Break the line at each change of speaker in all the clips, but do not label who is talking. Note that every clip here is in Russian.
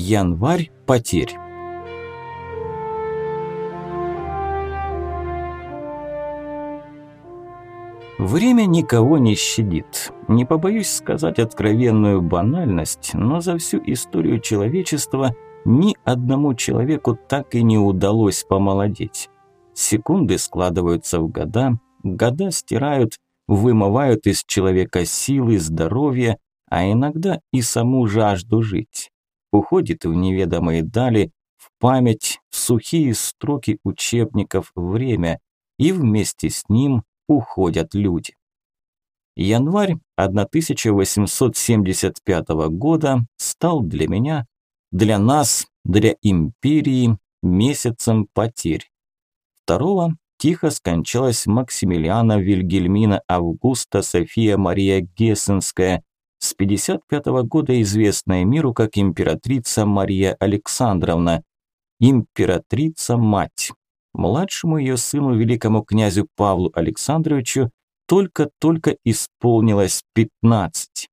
Январь потерь. Время никого не щадит. Не побоюсь сказать откровенную банальность, но за всю историю человечества ни одному человеку так и не удалось помолодеть. Секунды складываются в года, года стирают, вымывают из человека силы, здоровье, а иногда и саму жажду жить. Уходит в неведомые дали, в память, в сухие строки учебников время, и вместе с ним уходят люди. Январь 1875 года стал для меня, для нас, для империи месяцем потерь. Второго тихо скончалась Максимилиана Вильгельмина Августа София Мария Гессенская, с 55 -го года известная миру как императрица Мария Александровна, императрица-мать. Младшему ее сыну, великому князю Павлу Александровичу, только-только исполнилось 15.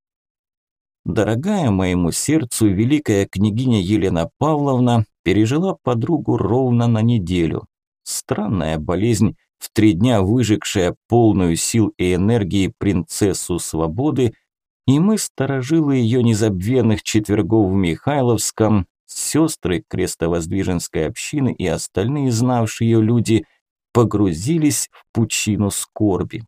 Дорогая моему сердцу великая княгиня Елена Павловна пережила подругу ровно на неделю. Странная болезнь, в три дня выжигшая полную сил и энергии принцессу свободы, и мы, сторожилы ее незабвенных четвергов в Михайловском, сестры крестовоздвиженской общины и остальные знавшие ее люди погрузились в пучину скорби.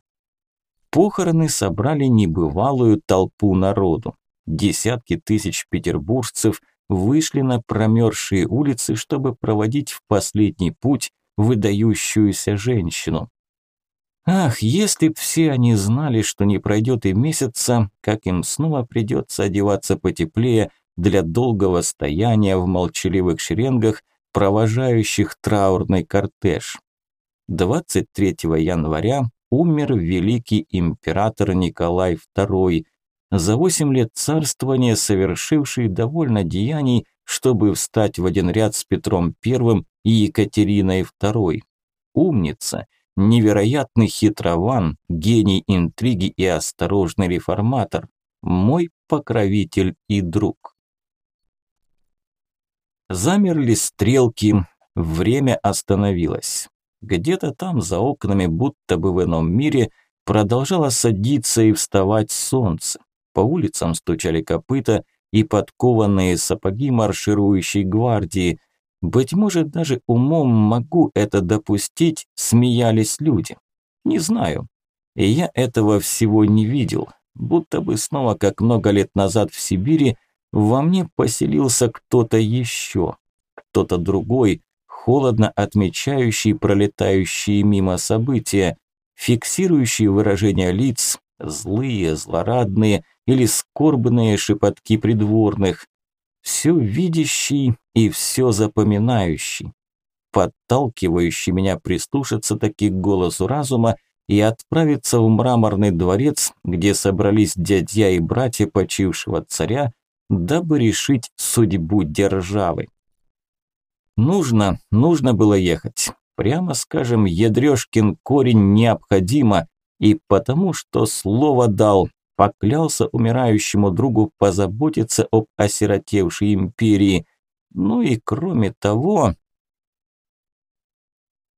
Похороны собрали небывалую толпу народу. Десятки тысяч петербуржцев вышли на промерзшие улицы, чтобы проводить в последний путь выдающуюся женщину. Ах, если б все они знали, что не пройдет и месяца, как им снова придется одеваться потеплее, для долгого стояния в молчаливых шеренгах, провожающих траурный кортеж. 23 января умер великий император Николай II, за 8 лет царствования совершивший довольно деяний, чтобы встать в один ряд с Петром I и Екатериной II. Умница, невероятный хитрован, гений интриги и осторожный реформатор, мой покровитель и друг. Замерли стрелки, время остановилось. Где-то там за окнами, будто бы в ином мире, продолжало садиться и вставать солнце. По улицам стучали копыта и подкованные сапоги марширующей гвардии. Быть может, даже умом могу это допустить, смеялись люди. Не знаю. И я этого всего не видел. Будто бы снова, как много лет назад в Сибири, во мне поселился кто-то еще, кто-то другой, холодно отмечающий пролетающие мимо события, фиксирующий выражения лиц, злые, злорадные или скорбные шепотки придворных, все видящий и все запоминающий, подталкивающий меня прислушаться таки к голосу разума и отправиться в мраморный дворец, где собрались дядья и братья почившего царя, дабы решить судьбу державы. Нужно, нужно было ехать. Прямо скажем, ядрёшкин корень необходимо, и потому что слово дал, поклялся умирающему другу позаботиться об осиротевшей империи. Ну и кроме того...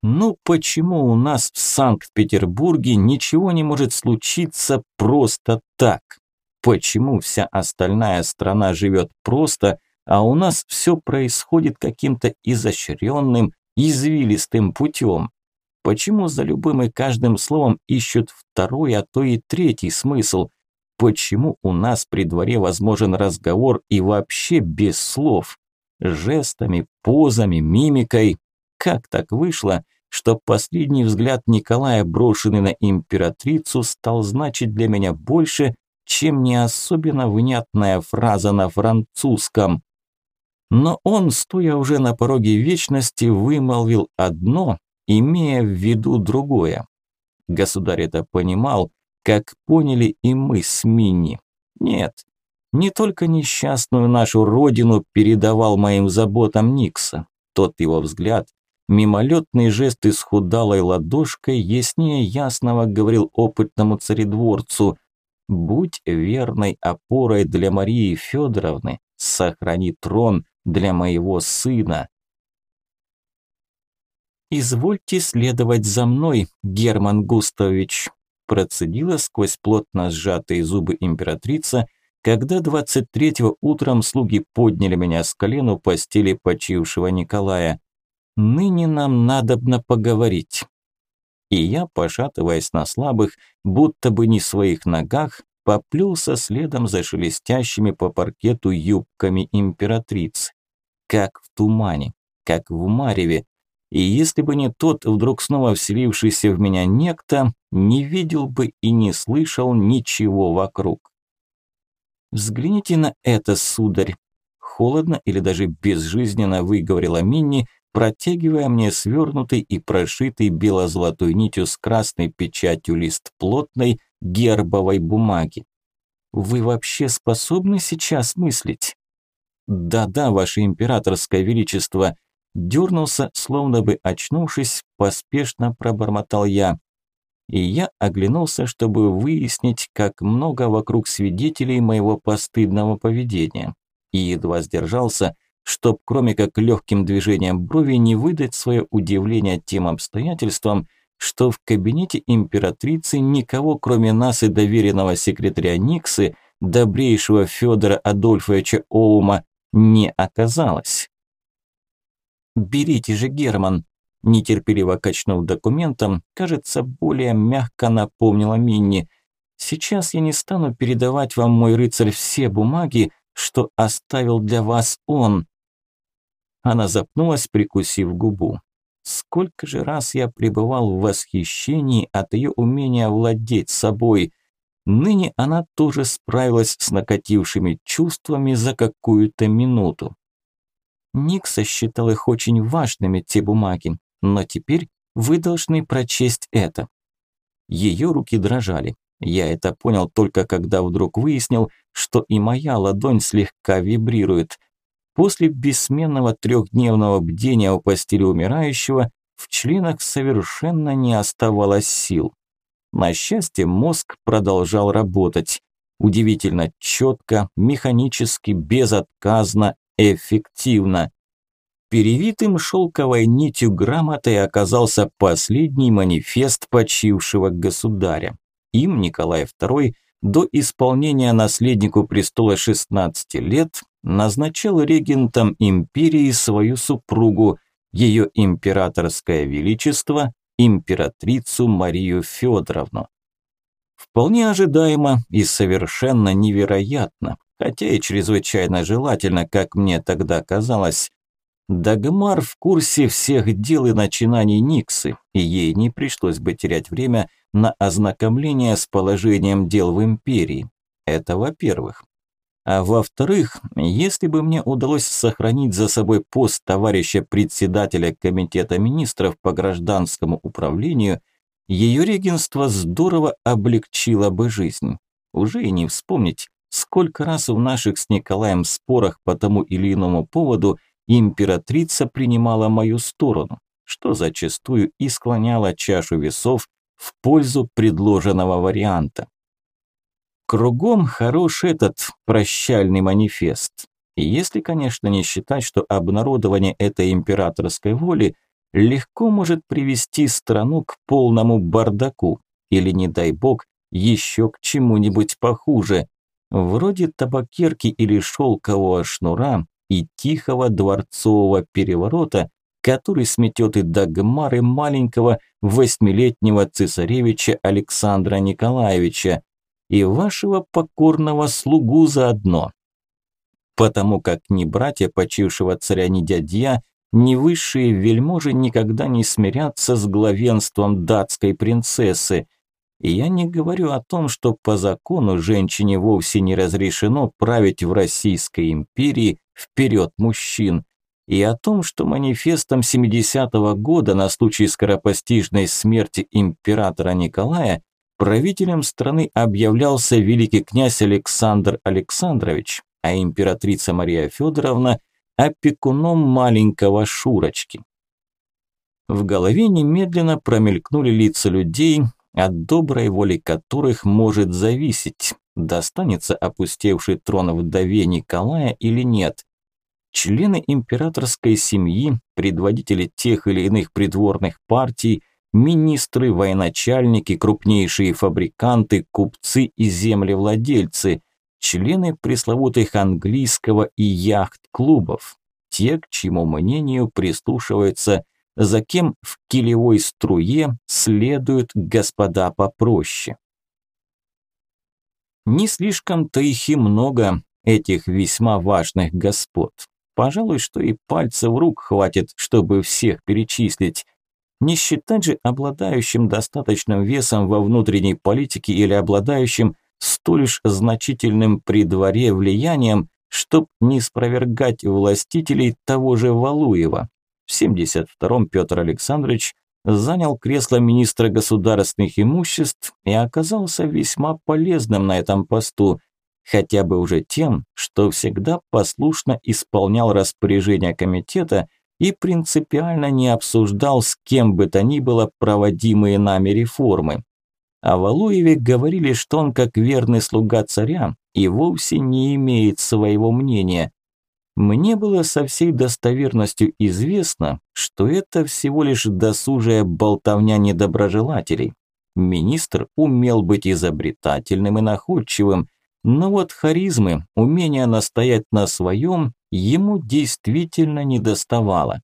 Ну почему у нас в Санкт-Петербурге ничего не может случиться просто так? Почему вся остальная страна живет просто, а у нас все происходит каким-то изощренным, извилистым путем? Почему за любым и каждым словом ищут второй, а то и третий смысл? Почему у нас при дворе возможен разговор и вообще без слов? Жестами, позами, мимикой. Как так вышло, что последний взгляд Николая, брошенный на императрицу, стал значить для меня больше, чем не особенно внятная фраза на французском. Но он, стоя уже на пороге вечности, вымолвил одно, имея в виду другое. Государь это понимал, как поняли и мы с Минни. Нет, не только несчастную нашу родину передавал моим заботам Никса. Тот его взгляд, мимолетный жест исхудалой ладошкой яснее ясного говорил опытному царедворцу – Будь верной опорой для Марии Федоровны, сохрани трон, для моего сына. «Извольте следовать за мной, Герман Густавович», процедила сквозь плотно сжатые зубы императрица, когда 23-го утром слуги подняли меня с колен у постели почившего Николая. «Ныне нам надобно поговорить». И я, пошатываясь на слабых, будто бы не своих ногах, поплелся следом за шелестящими по паркету юбками императрицы. Как в тумане, как в мареве, и если бы не тот, вдруг снова вселившийся в меня некто, не видел бы и не слышал ничего вокруг. «Взгляните на это, сударь!» Холодно или даже безжизненно выговорила Минни, протягивая мне свернутый и прошитый бело-золотой нитью с красной печатью лист плотной гербовой бумаги. «Вы вообще способны сейчас мыслить?» «Да-да, ваше императорское величество», Дернулся, словно бы очнувшись, поспешно пробормотал я. И я оглянулся, чтобы выяснить, как много вокруг свидетелей моего постыдного поведения. И едва сдержался, чтоб кроме как легким движением брови не выдать свое удивление тем обстоятельствам, что в кабинете императрицы никого, кроме нас и доверенного секретаря Никсы, добрейшего Федора Адольфовича Оума, не оказалось. «Берите же, Герман!» Нетерпеливо качнув документом, кажется, более мягко напомнила Минни. «Сейчас я не стану передавать вам, мой рыцарь, все бумаги, что оставил для вас он». Она запнулась, прикусив губу. Сколько же раз я пребывал в восхищении от ее умения владеть собой. Ныне она тоже справилась с накатившими чувствами за какую-то минуту. Никса считал их очень важными, те бумаги, но теперь вы должны прочесть это. Ее руки дрожали. Я это понял только когда вдруг выяснил, что и моя ладонь слегка вибрирует. После бессменного трехдневного бдения у постели умирающего в членах совершенно не оставалось сил. На счастье, мозг продолжал работать. Удивительно четко, механически, безотказно, эффективно. Перевитым шелковой нитью грамотой оказался последний манифест почившего государя. Им Николай II до исполнения наследнику престола 16 лет назначал регентом империи свою супругу, ее императорское величество, императрицу Марию Федоровну. Вполне ожидаемо и совершенно невероятно, хотя и чрезвычайно желательно, как мне тогда казалось. Дагмар в курсе всех дел и начинаний Никсы, и ей не пришлось бы терять время на ознакомление с положением дел в империи. Это во-первых. А во-вторых, если бы мне удалось сохранить за собой пост товарища председателя комитета министров по гражданскому управлению, ее регенство здорово облегчило бы жизнь. Уже и не вспомнить, Сколько раз в наших с Николаем спорах по тому или иному поводу императрица принимала мою сторону, что зачастую и склоняло чашу весов в пользу предложенного варианта. Кругом хорош этот прощальный манифест. Если, конечно, не считать, что обнародование этой императорской воли легко может привести страну к полному бардаку или, не дай бог, еще к чему-нибудь похуже, вроде табакерки или шелкового шнура и тихого дворцового переворота, который сметет и догмары маленького восьмилетнего цесаревича Александра Николаевича и вашего покорного слугу заодно. Потому как ни братья почившего царя, ни дядья, ни высшие вельможи никогда не смирятся с главенством датской принцессы – и я не говорю о том, что по закону женщине вовсе не разрешено править в Российской империи вперед мужчин, и о том, что манифестом 70-го года на случай скоропостижной смерти императора Николая правителем страны объявлялся великий князь Александр Александрович, а императрица Мария Федоровна – опекуном маленького Шурочки. В голове немедленно промелькнули лица людей, от доброй воли которых может зависеть, достанется опустевший трон вдове Николая или нет. Члены императорской семьи, предводители тех или иных придворных партий, министры, военачальники, крупнейшие фабриканты, купцы и землевладельцы, члены пресловутых английского и яхт-клубов, те, к чьему мнению прислушиваются, за кем в килевой струе следуют господа попроще. Не слишком-то их и много, этих весьма важных господ. Пожалуй, что и пальцев рук хватит, чтобы всех перечислить. Не считать же обладающим достаточным весом во внутренней политике или обладающим столь ж значительным при дворе влиянием, чтоб не спровергать властителей того же Валуева. В 72-м Петр Александрович занял кресло министра государственных имуществ и оказался весьма полезным на этом посту, хотя бы уже тем, что всегда послушно исполнял распоряжения комитета и принципиально не обсуждал с кем бы то ни было проводимые нами реформы. О Валуеве говорили, что он как верный слуга царя и вовсе не имеет своего мнения. Мне было со всей достоверностью известно, что это всего лишь досужая болтовня недоброжелателей. Министр умел быть изобретательным и находчивым, но вот харизмы, умения настоять на своем, ему действительно не доставало.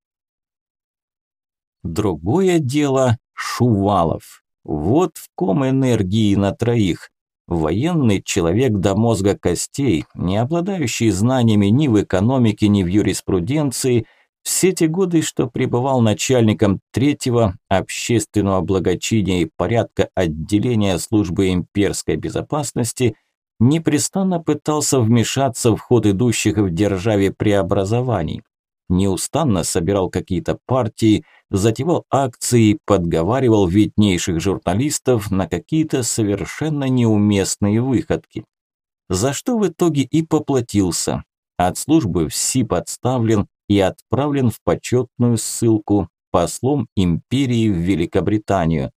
Другое дело – Шувалов. Вот в ком энергии на троих. Военный человек до мозга костей, не обладающий знаниями ни в экономике, ни в юриспруденции, все те годы, что пребывал начальником третьего общественного благочиния и порядка отделения службы имперской безопасности, непрестанно пытался вмешаться в ход идущих в державе преобразований. Неустанно собирал какие-то партии, затевал акции, подговаривал виднейших журналистов на какие-то совершенно неуместные выходки. За что в итоге и поплатился. От службы в СИ подставлен и отправлен в почетную ссылку послом империи в Великобританию.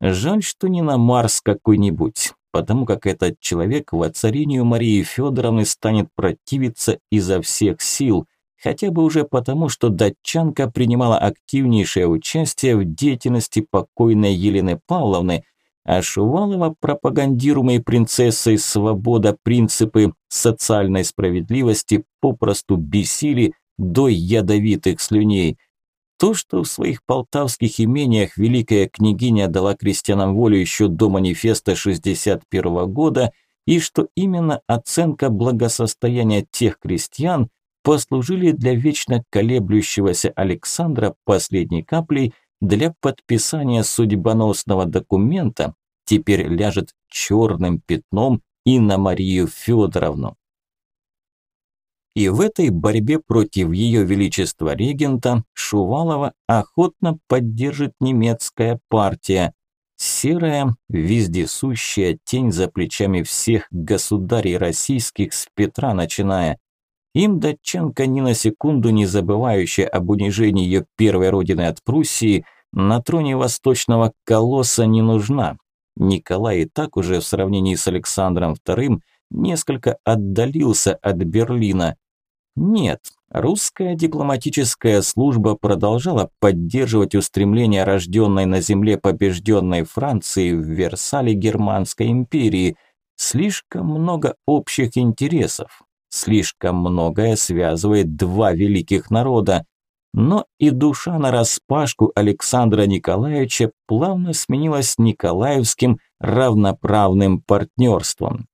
Жаль, что не на Марс какой-нибудь, потому как этот человек воцарению Марии Федоровны станет противиться изо всех сил – хотя бы уже потому, что датчанка принимала активнейшее участие в деятельности покойной Елены Павловны, а Шувалова, пропагандируемой принцессой свобода принципы социальной справедливости попросту бесили до ядовитых слюней. То, что в своих полтавских имениях великая княгиня дала крестьянам волю еще до манифеста 61 года, и что именно оценка благосостояния тех крестьян – послужили для вечно колеблющегося Александра последней каплей для подписания судьбоносного документа, теперь ляжет черным пятном и на Марию Федоровну. И в этой борьбе против ее величества регента Шувалова охотно поддержит немецкая партия, серая, вездесущая тень за плечами всех государей российских с Петра начиная, им датчанка ни на секунду не забывающая об унижении ее первой родины от Пруссии, на троне восточного колосса не нужна. Николай и так уже в сравнении с Александром II несколько отдалился от Берлина. Нет, русская дипломатическая служба продолжала поддерживать устремления рожденной на земле побежденной Франции в Версале Германской империи. Слишком много общих интересов. Слишком многое связывает два великих народа. Но и душа нараспашку Александра Николаевича плавно сменилась Николаевским равноправным партнерством.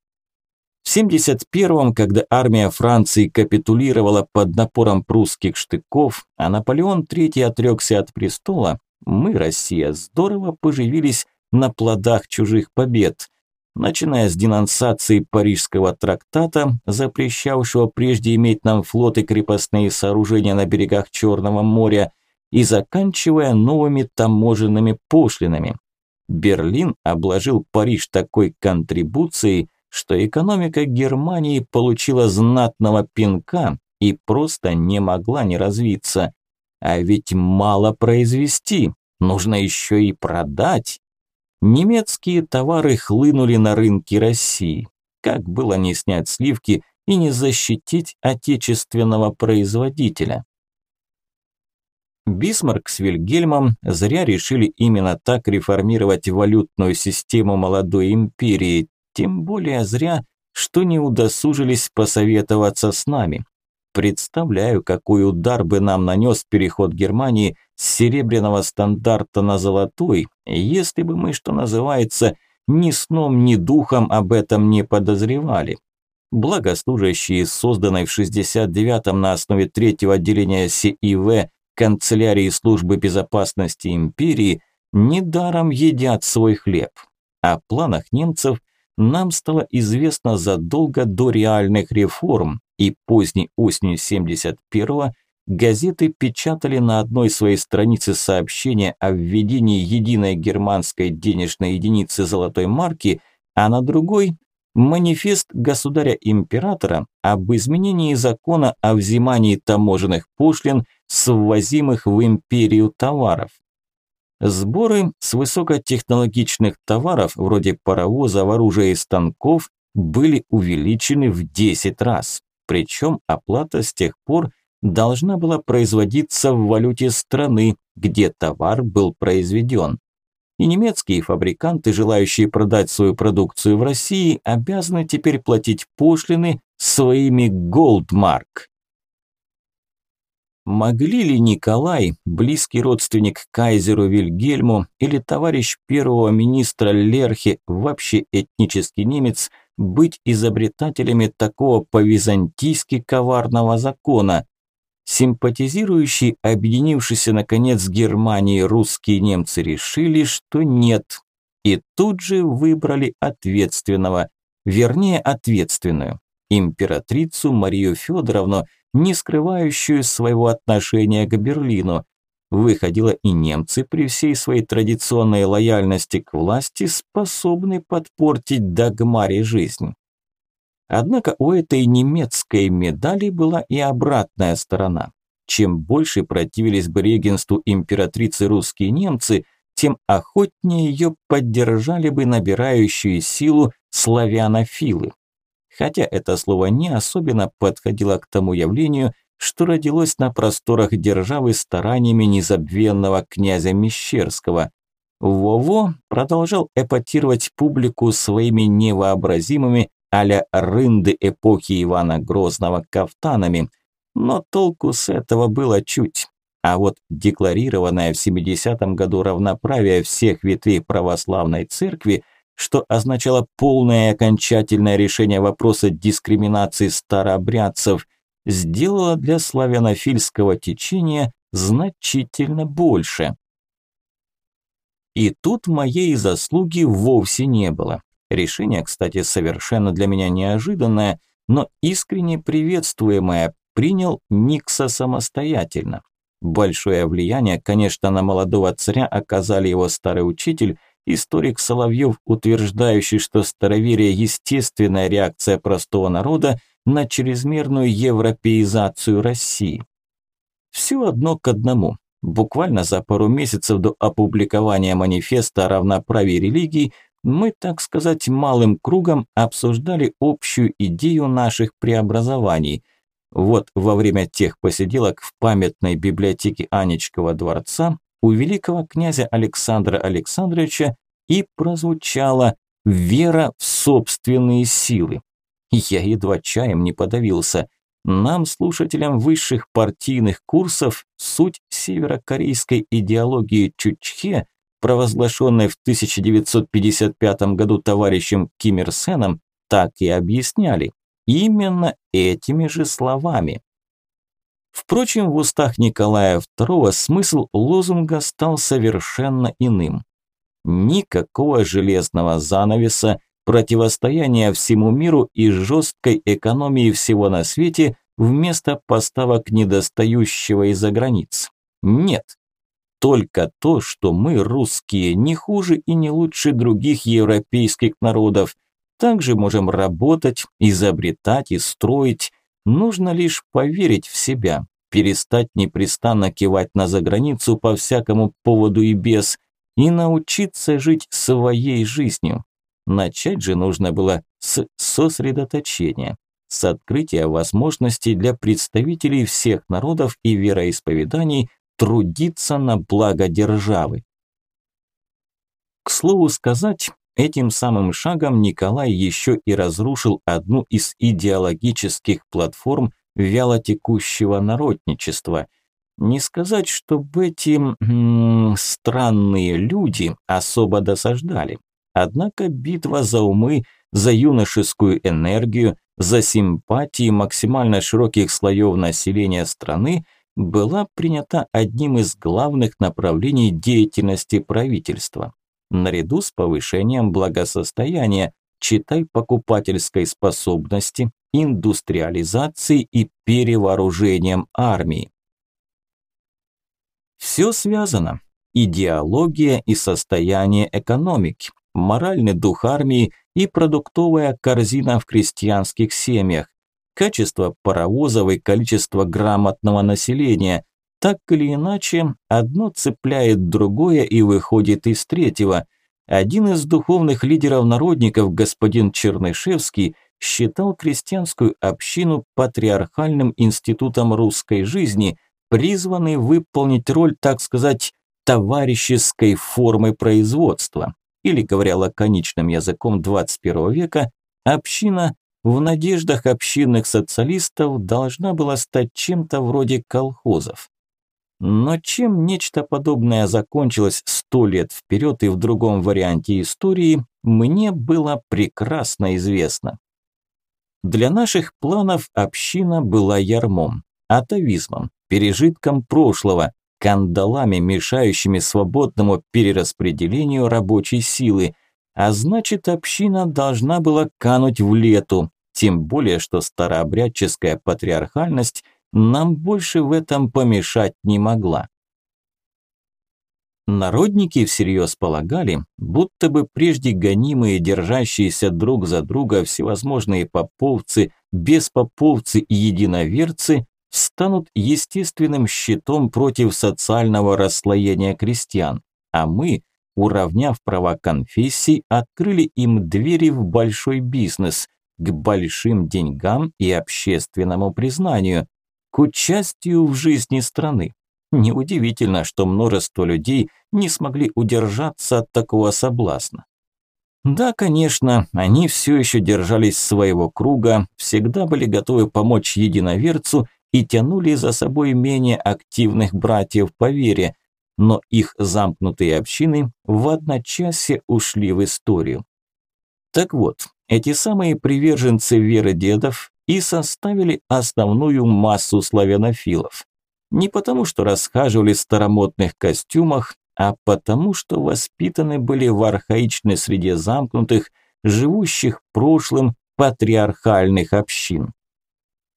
В 71-м, когда армия Франции капитулировала под напором прусских штыков, а Наполеон III отрекся от престола, мы, Россия, здорово поживились на плодах чужих побед начиная с денонсации Парижского трактата, запрещавшего прежде иметь нам флот и крепостные сооружения на берегах Черного моря, и заканчивая новыми таможенными пошлинами. Берлин обложил Париж такой контрибуцией, что экономика Германии получила знатного пинка и просто не могла не развиться. А ведь мало произвести, нужно еще и продать. Немецкие товары хлынули на рынки России. Как было не снять сливки, и не защитить отечественного производителя. Бисмарк с Вильгельмом зря решили именно так реформировать валютную систему молодой империи, тем более зря, что не удосужились посоветоваться с нами. Представляю, какой удар бы нам нанес переход Германии с серебряного стандарта на золотой, если бы мы, что называется, ни сном, ни духом об этом не подозревали. Благослужащие, созданной в 69-м на основе третьего отделения СИВ канцелярии службы безопасности империи, недаром едят свой хлеб. О планах немцев нам стало известно задолго до реальных реформ, и поздней осенью 71-го газеты печатали на одной своей странице сообщение о введении единой германской денежной единицы золотой марки, а на другой – манифест государя-императора об изменении закона о взимании таможенных пошлин с ввозимых в империю товаров. Сборы с высокотехнологичных товаров, вроде паровоза, оружия и станков, были увеличены в 10 раз. Причем оплата с тех пор должна была производиться в валюте страны, где товар был произведен. И немецкие фабриканты, желающие продать свою продукцию в России, обязаны теперь платить пошлины своими голдмарк. Могли ли Николай, близкий родственник кайзеру Вильгельму или товарищ первого министра Лерхи, вообще этнический немец, быть изобретателями такого по-византийски коварного закона? Симпатизирующие, объединившиеся наконец с Германией русские немцы решили, что нет, и тут же выбрали ответственного, вернее ответственную, императрицу Марию Федоровну, не скрывающую своего отношения к Берлину. Выходило и немцы при всей своей традиционной лояльности к власти способны подпортить Дагмаре жизнь. Однако у этой немецкой медали была и обратная сторона. Чем больше противились бы регенству императрицы русские немцы, тем охотнее ее поддержали бы набирающие силу славянофилы хотя это слово не особенно подходило к тому явлению, что родилось на просторах державы стараниями незабвенного князя Мещерского. Вово продолжал эпатировать публику своими невообразимыми а-ля рынды эпохи Ивана Грозного кафтанами, но толку с этого было чуть. А вот декларированное в 70-м году равноправие всех ветвей православной церкви – что означало полное и окончательное решение вопроса дискриминации старообрядцев, сделало для славянофильского течения значительно больше. И тут моей заслуги вовсе не было. Решение, кстати, совершенно для меня неожиданное, но искренне приветствуемое, принял Никса самостоятельно. Большое влияние, конечно, на молодого царя оказали его старый учитель Историк Соловьев, утверждающий, что староверие – естественная реакция простого народа на чрезмерную европеизацию России. Все одно к одному. Буквально за пару месяцев до опубликования манифеста о равноправии религий мы, так сказать, малым кругом обсуждали общую идею наших преобразований. Вот во время тех посиделок в памятной библиотеке Анечкова дворца у великого князя Александра Александровича и прозвучала «вера в собственные силы». Я едва чаем не подавился. Нам, слушателям высших партийных курсов, суть северокорейской идеологии Чучхе, провозглашенной в 1955 году товарищем Ким Ир Сеном, так и объясняли. Именно этими же словами. Впрочем, в устах Николая II смысл лозунга стал совершенно иным. Никакого железного занавеса, противостояния всему миру и жесткой экономии всего на свете вместо поставок недостающего из-за границ. Нет. Только то, что мы, русские, не хуже и не лучше других европейских народов, также можем работать, изобретать и строить. Нужно лишь поверить в себя, перестать непрестанно кивать на заграницу по всякому поводу и без, и научиться жить своей жизнью. Начать же нужно было с сосредоточения. с открытия возможностей для представителей всех народов и вероисповеданий трудиться на благо державы. К слову сказать, этим самым шагом Николай еще и разрушил одну из идеологических платформ вялотекущего народничества. Не сказать, чтобы эти м странные люди особо досаждали. Однако битва за умы, за юношескую энергию, за симпатии максимально широких слоев населения страны была принята одним из главных направлений деятельности правительства. Наряду с повышением благосостояния, читай покупательской способности, индустриализацией и перевооружением армии. Все связано. Идеология и состояние экономики, моральный дух армии и продуктовая корзина в крестьянских семьях, качество паровозов и количество грамотного населения. Так или иначе, одно цепляет другое и выходит из третьего. Один из духовных лидеров народников, господин Чернышевский, считал крестьянскую общину патриархальным институтом русской жизни, призванный выполнить роль, так сказать, товарищеской формы производства или, говоря лаконичным языком 21 века, община в надеждах общинных социалистов должна была стать чем-то вроде колхозов. Но чем нечто подобное закончилось сто лет вперед и в другом варианте истории, мне было прекрасно известно. Для наших планов община была ярмом, атовизмом, пережитком прошлого, кандалами, мешающими свободному перераспределению рабочей силы, а значит община должна была кануть в лету, тем более что старообрядческая патриархальность нам больше в этом помешать не могла. Народники всерьез полагали, будто бы прежде гонимые, держащиеся друг за друга всевозможные поповцы, беспоповцы и единоверцы станут естественным щитом против социального расслоения крестьян, а мы, уравняв права конфессий, открыли им двери в большой бизнес, к большим деньгам и общественному признанию, к участию в жизни страны. Неудивительно, что множество людей не смогли удержаться от такого соблазна. Да, конечно, они все еще держались своего круга, всегда были готовы помочь единоверцу и тянули за собой менее активных братьев по вере, но их замкнутые общины в одночасье ушли в историю. Так вот, эти самые приверженцы веры дедов и составили основную массу славянофилов. Не потому, что расхаживали в старомодных костюмах, а потому, что воспитаны были в архаичной среде замкнутых, живущих прошлым патриархальных общин.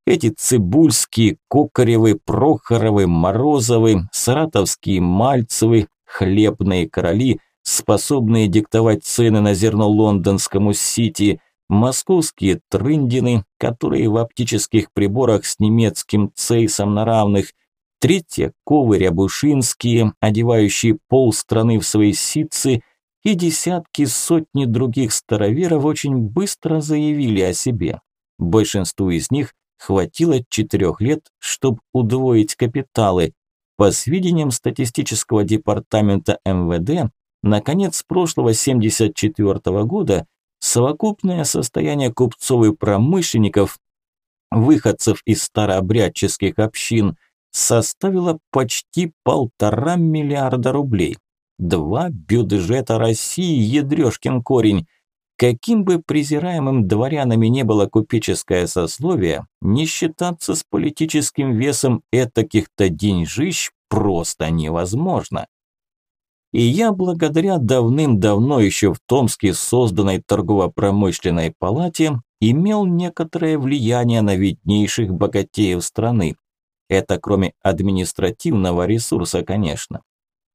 Эти цибульские, кокаревы, прохоровы, морозовы, саратовские мальцевы, хлебные короли, способные диктовать цены на зерно лондонскому Сити, московские трындины, которые в оптических приборах с немецким цейсом на равных, третьяковы рябушинские, одевающие полстраны в свои ситцы, и десятки сотни других староверов очень быстро заявили о себе. Большинству из них хватило четырех лет, чтобы удвоить капиталы. По сведениям статистического департамента МВД, на конец прошлого 74 -го года совокупное состояние купцов и промышленников, выходцев из старообрядческих общин, составило почти полтора миллиарда рублей. Два бюджета России, ядрёшкин корень – Каким бы презираемым дворянами не было купеческое сословие, не считаться с политическим весом этаких-то деньжищ просто невозможно. И я благодаря давным-давно еще в Томске созданной торгово-промышленной палате имел некоторое влияние на виднейших богатеев страны. Это кроме административного ресурса, конечно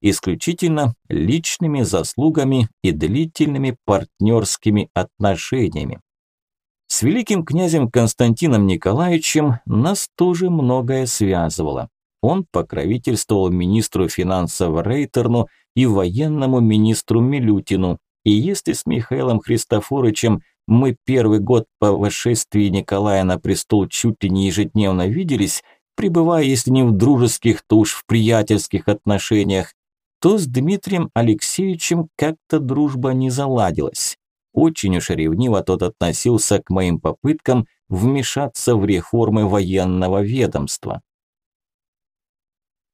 исключительно личными заслугами и длительными партнерскими отношениями. С великим князем Константином Николаевичем нас тоже многое связывало. Он покровительствовал министру финансов Рейтерну и военному министру Милютину, и если с Михаилом Христофоровичем Мы первый год по восшествии Николая на престол чуть ли не ежедневно виделись, пребывая, если не в дружеских, то уж в приятельских отношениях, то с Дмитрием Алексеевичем как-то дружба не заладилась. Очень уж ревниво тот относился к моим попыткам вмешаться в реформы военного ведомства.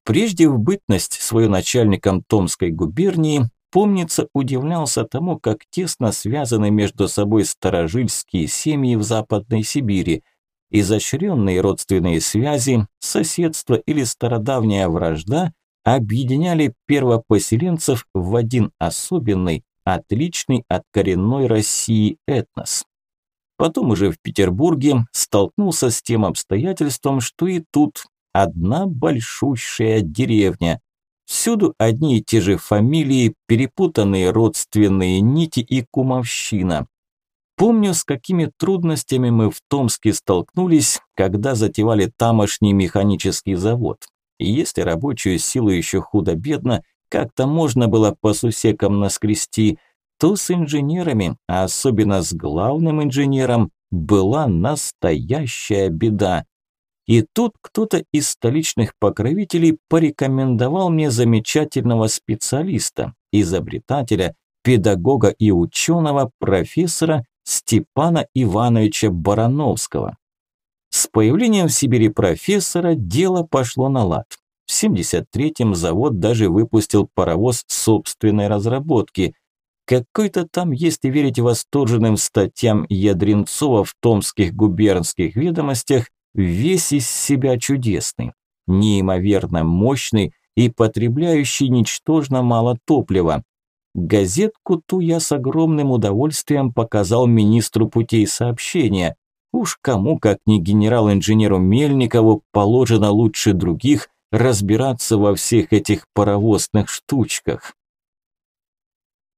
Прежде в бытность свою начальником Томской губернии, помнится, удивлялся тому, как тесно связаны между собой старожильские семьи в Западной Сибири, изощренные родственные связи, соседство или стародавняя вражда объединяли первопоселенцев в один особенный, отличный от коренной России этнос. Потом уже в Петербурге столкнулся с тем обстоятельством, что и тут одна большущая деревня. Всюду одни и те же фамилии, перепутанные родственные нити и кумовщина. Помню, с какими трудностями мы в Томске столкнулись, когда затевали тамошний механический завод. И если рабочую силу еще худо-бедно как-то можно было по сусекам наскрести, то с инженерами, а особенно с главным инженером, была настоящая беда. И тут кто-то из столичных покровителей порекомендовал мне замечательного специалиста, изобретателя, педагога и ученого, профессора Степана Ивановича Барановского. С появлением в Сибири профессора дело пошло на лад. В 73-м завод даже выпустил паровоз собственной разработки. Какой-то там, если верить восторженным статьям Ядренцова в томских губернских ведомостях, весь из себя чудесный, неимоверно мощный и потребляющий ничтожно мало топлива. Газетку ту я с огромным удовольствием показал министру путей сообщения. Уж кому, как не генерал-инженеру Мельникову, положено лучше других разбираться во всех этих паровозных штучках.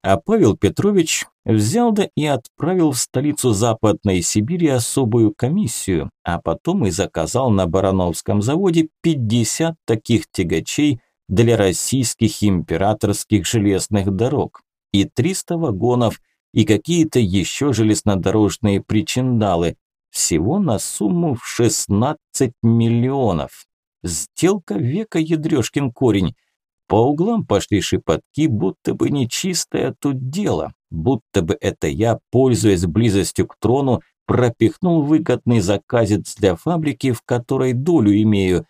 А Павел Петрович взял да и отправил в столицу Западной Сибири особую комиссию, а потом и заказал на Барановском заводе 50 таких тягачей – для российских императорских железных дорог, и 300 вагонов, и какие-то еще железнодорожные причиндалы, всего на сумму в 16 миллионов. Сделка века ядрёшкин корень. По углам пошли шепотки, будто бы нечистое тут дело, будто бы это я, пользуясь близостью к трону, пропихнул выгодный заказец для фабрики, в которой долю имею,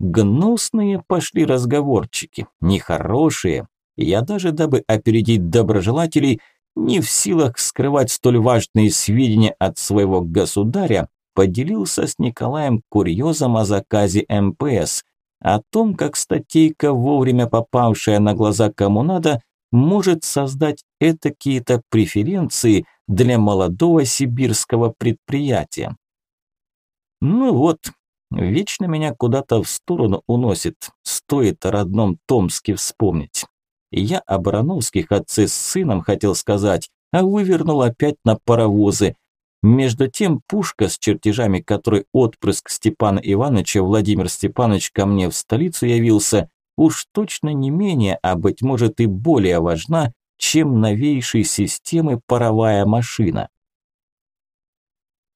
Гнусные пошли разговорчики, нехорошие. Я даже, дабы опередить доброжелателей, не в силах скрывать столь важные сведения от своего государя, поделился с Николаем курьезом о заказе МПС, о том, как статейка, вовремя попавшая на глаза кому надо, может создать этакие-то преференции для молодого сибирского предприятия. Ну вот, Вечно меня куда-то в сторону уносит, стоит о родном Томске вспомнить. я о Барановских отце с сыном хотел сказать, а вывернул опять на паровозы. Между тем пушка с чертежами, которой отпрыск Степана Ивановича Владимир Степанович ко мне в столицу явился, уж точно не менее, а быть может и более важна, чем новейшей системы паровая машина.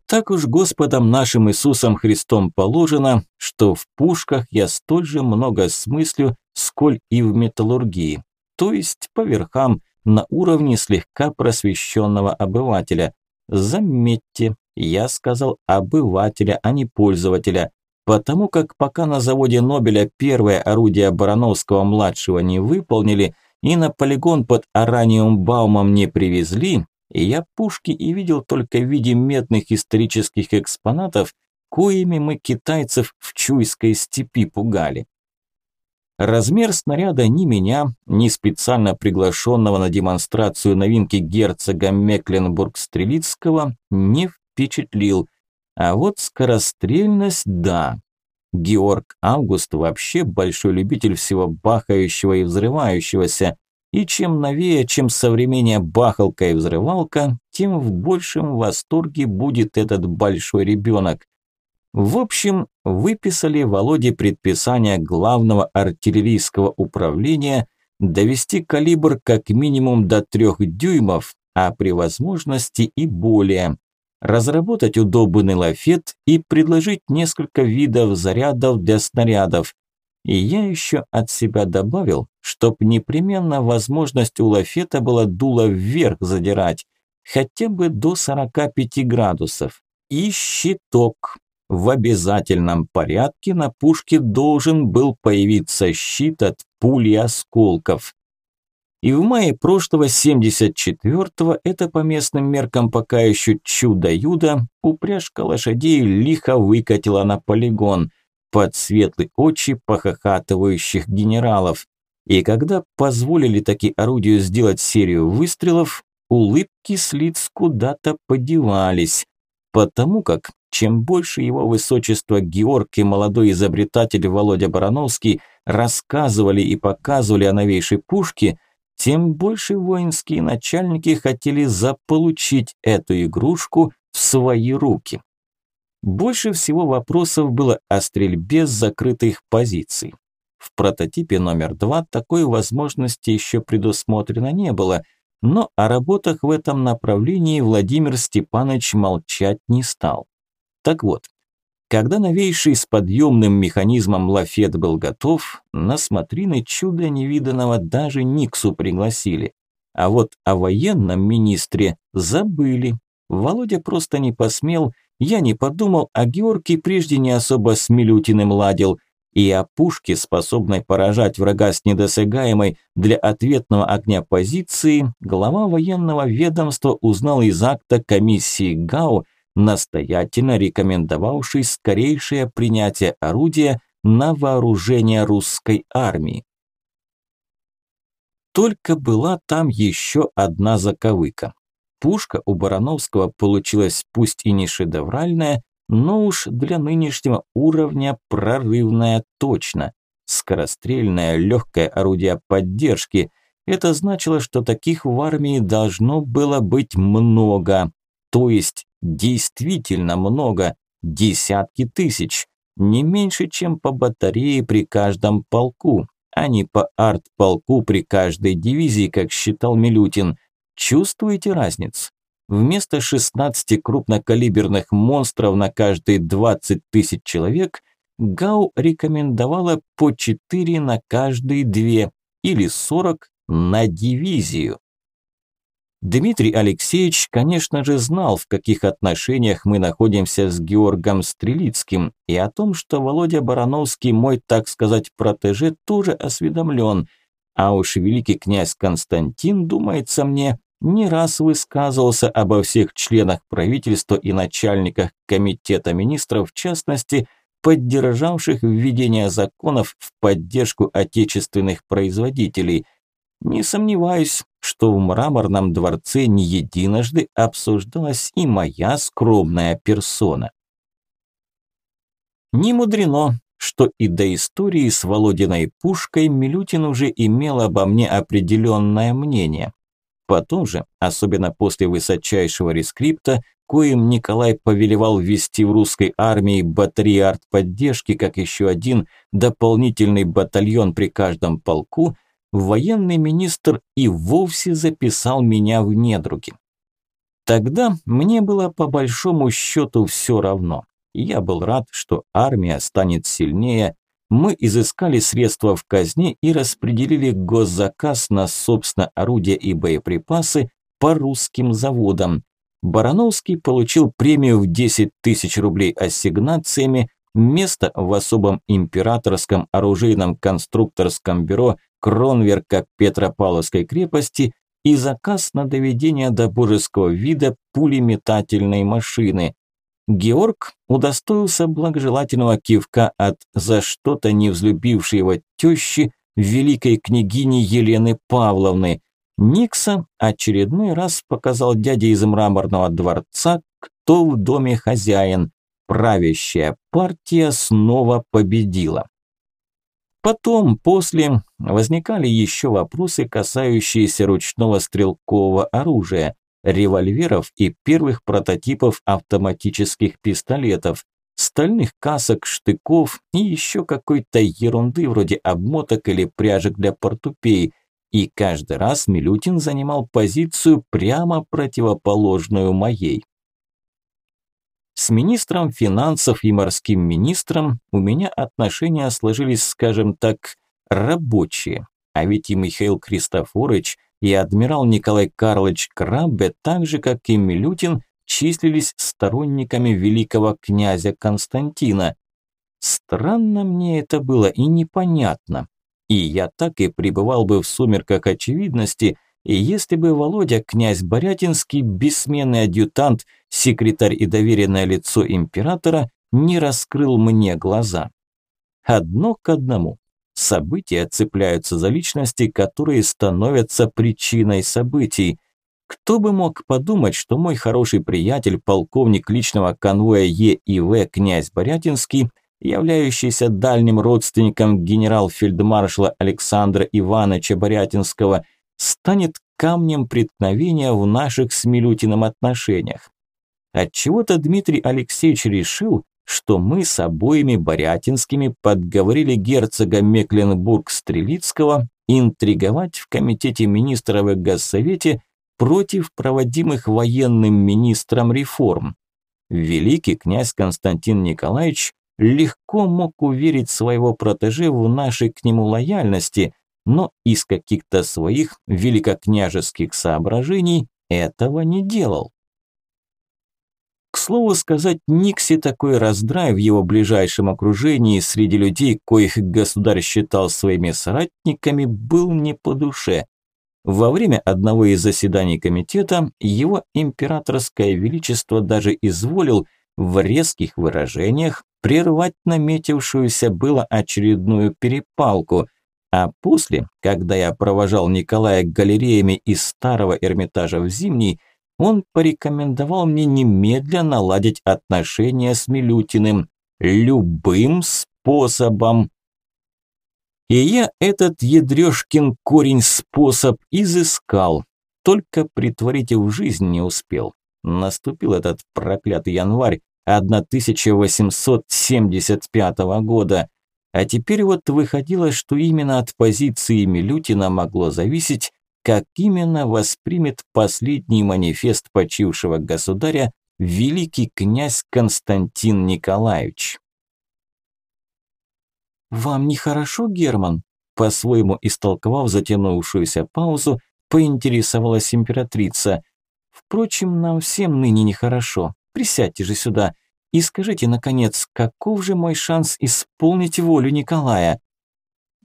Так уж Господом нашим Иисусом Христом положено, что в пушках я столь же много смыслю, сколь и в металлургии, то есть по верхам, на уровне слегка просвещенного обывателя. Заметьте, я сказал обывателя, а не пользователя, потому как пока на заводе Нобеля первое орудие Барановского-младшего не выполнили и на полигон под Араниумбаумом не привезли, я пушки и видел только в виде медных исторических экспонатов, коими мы китайцев в Чуйской степи пугали. Размер снаряда ни меня, ни специально приглашенного на демонстрацию новинки герцога Мекленбург-Стрелицкого не впечатлил, а вот скорострельность – да. Георг Август вообще большой любитель всего бахающего и взрывающегося, и чем новее, чем современнее бахалка и взрывалка, тем в большем восторге будет этот большой ребенок. В общем, выписали Володе предписание главного артиллерийского управления довести калибр как минимум до трех дюймов, а при возможности и более. Разработать удобный лафет и предложить несколько видов зарядов для снарядов. И я еще от себя добавил, чтоб непременно возможность у лафета была дуло вверх задирать, хотя бы до 45 градусов. И щиток. В обязательном порядке на пушке должен был появиться щит от пули осколков. И в мае прошлого 74-го, это по местным меркам пока еще чудо-юдо, упряжка лошадей лихо выкатила на полигон под светлые очи похохатывающих генералов. И когда позволили таки орудию сделать серию выстрелов, улыбки с лиц куда-то подевались, потому как чем больше его высочество Георг и молодой изобретатель Володя Барановский рассказывали и показывали о новейшей пушке, тем больше воинские начальники хотели заполучить эту игрушку в свои руки. Больше всего вопросов было о стрельбе с закрытых позиций. В прототипе номер два такой возможности еще предусмотрено не было, но о работах в этом направлении Владимир Степанович молчать не стал. Так вот, когда новейший с подъемным механизмом лафет был готов, на смотрины чуда невиданного даже Никсу пригласили. А вот о военном министре забыли. Володя просто не посмел, я не подумал, а Георгий прежде не особо с Милютиным ладил. И о пушке, способной поражать врага с недосягаемой для ответного огня позиции, глава военного ведомства узнал из акта комиссии ГАУ, настоятельно рекомендовавший скорейшее принятие орудия на вооружение русской армии. Только была там еще одна заковыка. Пушка у Барановского получилась пусть и не шедевральная, но уж для нынешнего уровня прорывная точно. Скорострельное легкое орудие поддержки. Это значило, что таких в армии должно было быть много. То есть действительно много, десятки тысяч, не меньше, чем по батарее при каждом полку, а не по арт-полку при каждой дивизии, как считал Милютин. Чувствуете разницу? Вместо 16 крупнокалиберных монстров на каждые 20 тысяч человек ГАУ рекомендовала по 4 на каждые 2 или 40 на дивизию. Дмитрий Алексеевич, конечно же, знал, в каких отношениях мы находимся с Георгом Стрелицким, и о том, что Володя Барановский, мой, так сказать, протеже, тоже осведомлен. А уж великий князь Константин, думается мне, не раз высказывался обо всех членах правительства и начальниках комитета министров, в частности, поддержавших введение законов в поддержку отечественных производителей – не сомневаюсь, что в мраморном дворце не единожды обсуждалась и моя скромная персона. Не мудрено, что и до истории с Володиной пушкой Милютин уже имел обо мне определенное мнение. Потом же, особенно после высочайшего рескрипта, коим Николай повелевал ввести в русской армии батареи артподдержки как еще один дополнительный батальон при каждом полку, военный министр и вовсе записал меня в недруги. Тогда мне было по большому счету все равно. Я был рад, что армия станет сильнее. Мы изыскали средства в казне и распределили госзаказ на, собственно, орудия и боеприпасы по русским заводам. Барановский получил премию в 10 тысяч рублей ассигнациями, место в особом императорском оружейном конструкторском бюро Кронверка Петропавловской крепости и заказ на доведение до божеского вида пулеметательной машины. Георг удостоился благожелательного кивка от за что-то не взлюбившей его тещи великой княгини Елены Павловны. Никса очередной раз показал дяде из мраморного дворца, кто в доме хозяин. Правящая партия снова победила. Потом, после, возникали еще вопросы, касающиеся ручного стрелкового оружия, револьверов и первых прототипов автоматических пистолетов, стальных касок, штыков и еще какой-то ерунды вроде обмоток или пряжек для портупей. и каждый раз Милютин занимал позицию прямо противоположную моей. С министром финансов и морским министром у меня отношения сложились, скажем так, рабочие. А ведь и Михаил Кристофорович, и адмирал Николай Карлович Краббе, так же, как и Милютин, числились сторонниками великого князя Константина. Странно мне это было и непонятно. И я так и пребывал бы в сумерках очевидности, и если бы Володя, князь Борятинский, бессменный адъютант, секретарь и доверенное лицо императора, не раскрыл мне глаза. Одно к одному. События цепляются за личности, которые становятся причиной событий. Кто бы мог подумать, что мой хороший приятель, полковник личного конвоя Е и В, князь Борятинский, являющийся дальним родственником генерал-фельдмаршала Александра Ивановича Борятинского, станет камнем преткновения в наших с Милютиным отношениях. Отчего-то Дмитрий Алексеевич решил, что мы с обоими Борятинскими подговорили герцога Мекленбург-Стрелицкого интриговать в комитете министров и госсовете против проводимых военным министром реформ. Великий князь Константин Николаевич легко мог уверить своего протеже в нашей к нему лояльности, но из каких-то своих великокняжеских соображений этого не делал. К слову сказать, Никси такой раздрай в его ближайшем окружении среди людей, коих государь считал своими соратниками, был не по душе. Во время одного из заседаний комитета его императорское величество даже изволил в резких выражениях прервать наметившуюся было очередную перепалку, а после, когда я провожал Николая галереями из старого Эрмитажа в Зимний, он порекомендовал мне немедленно наладить отношения с Милютиным любым способом. И я этот ядрёшкин корень способ изыскал, только притворить в жизнь не успел. Наступил этот проклятый январь 1875 года. А теперь вот выходило, что именно от позиции Милютина могло зависеть, как именно воспримет последний манифест почившего государя великий князь Константин Николаевич. «Вам нехорошо, Герман?» По-своему истолковав затянувшуюся паузу, поинтересовалась императрица. «Впрочем, нам всем ныне нехорошо. Присядьте же сюда и скажите, наконец, каков же мой шанс исполнить волю Николая?»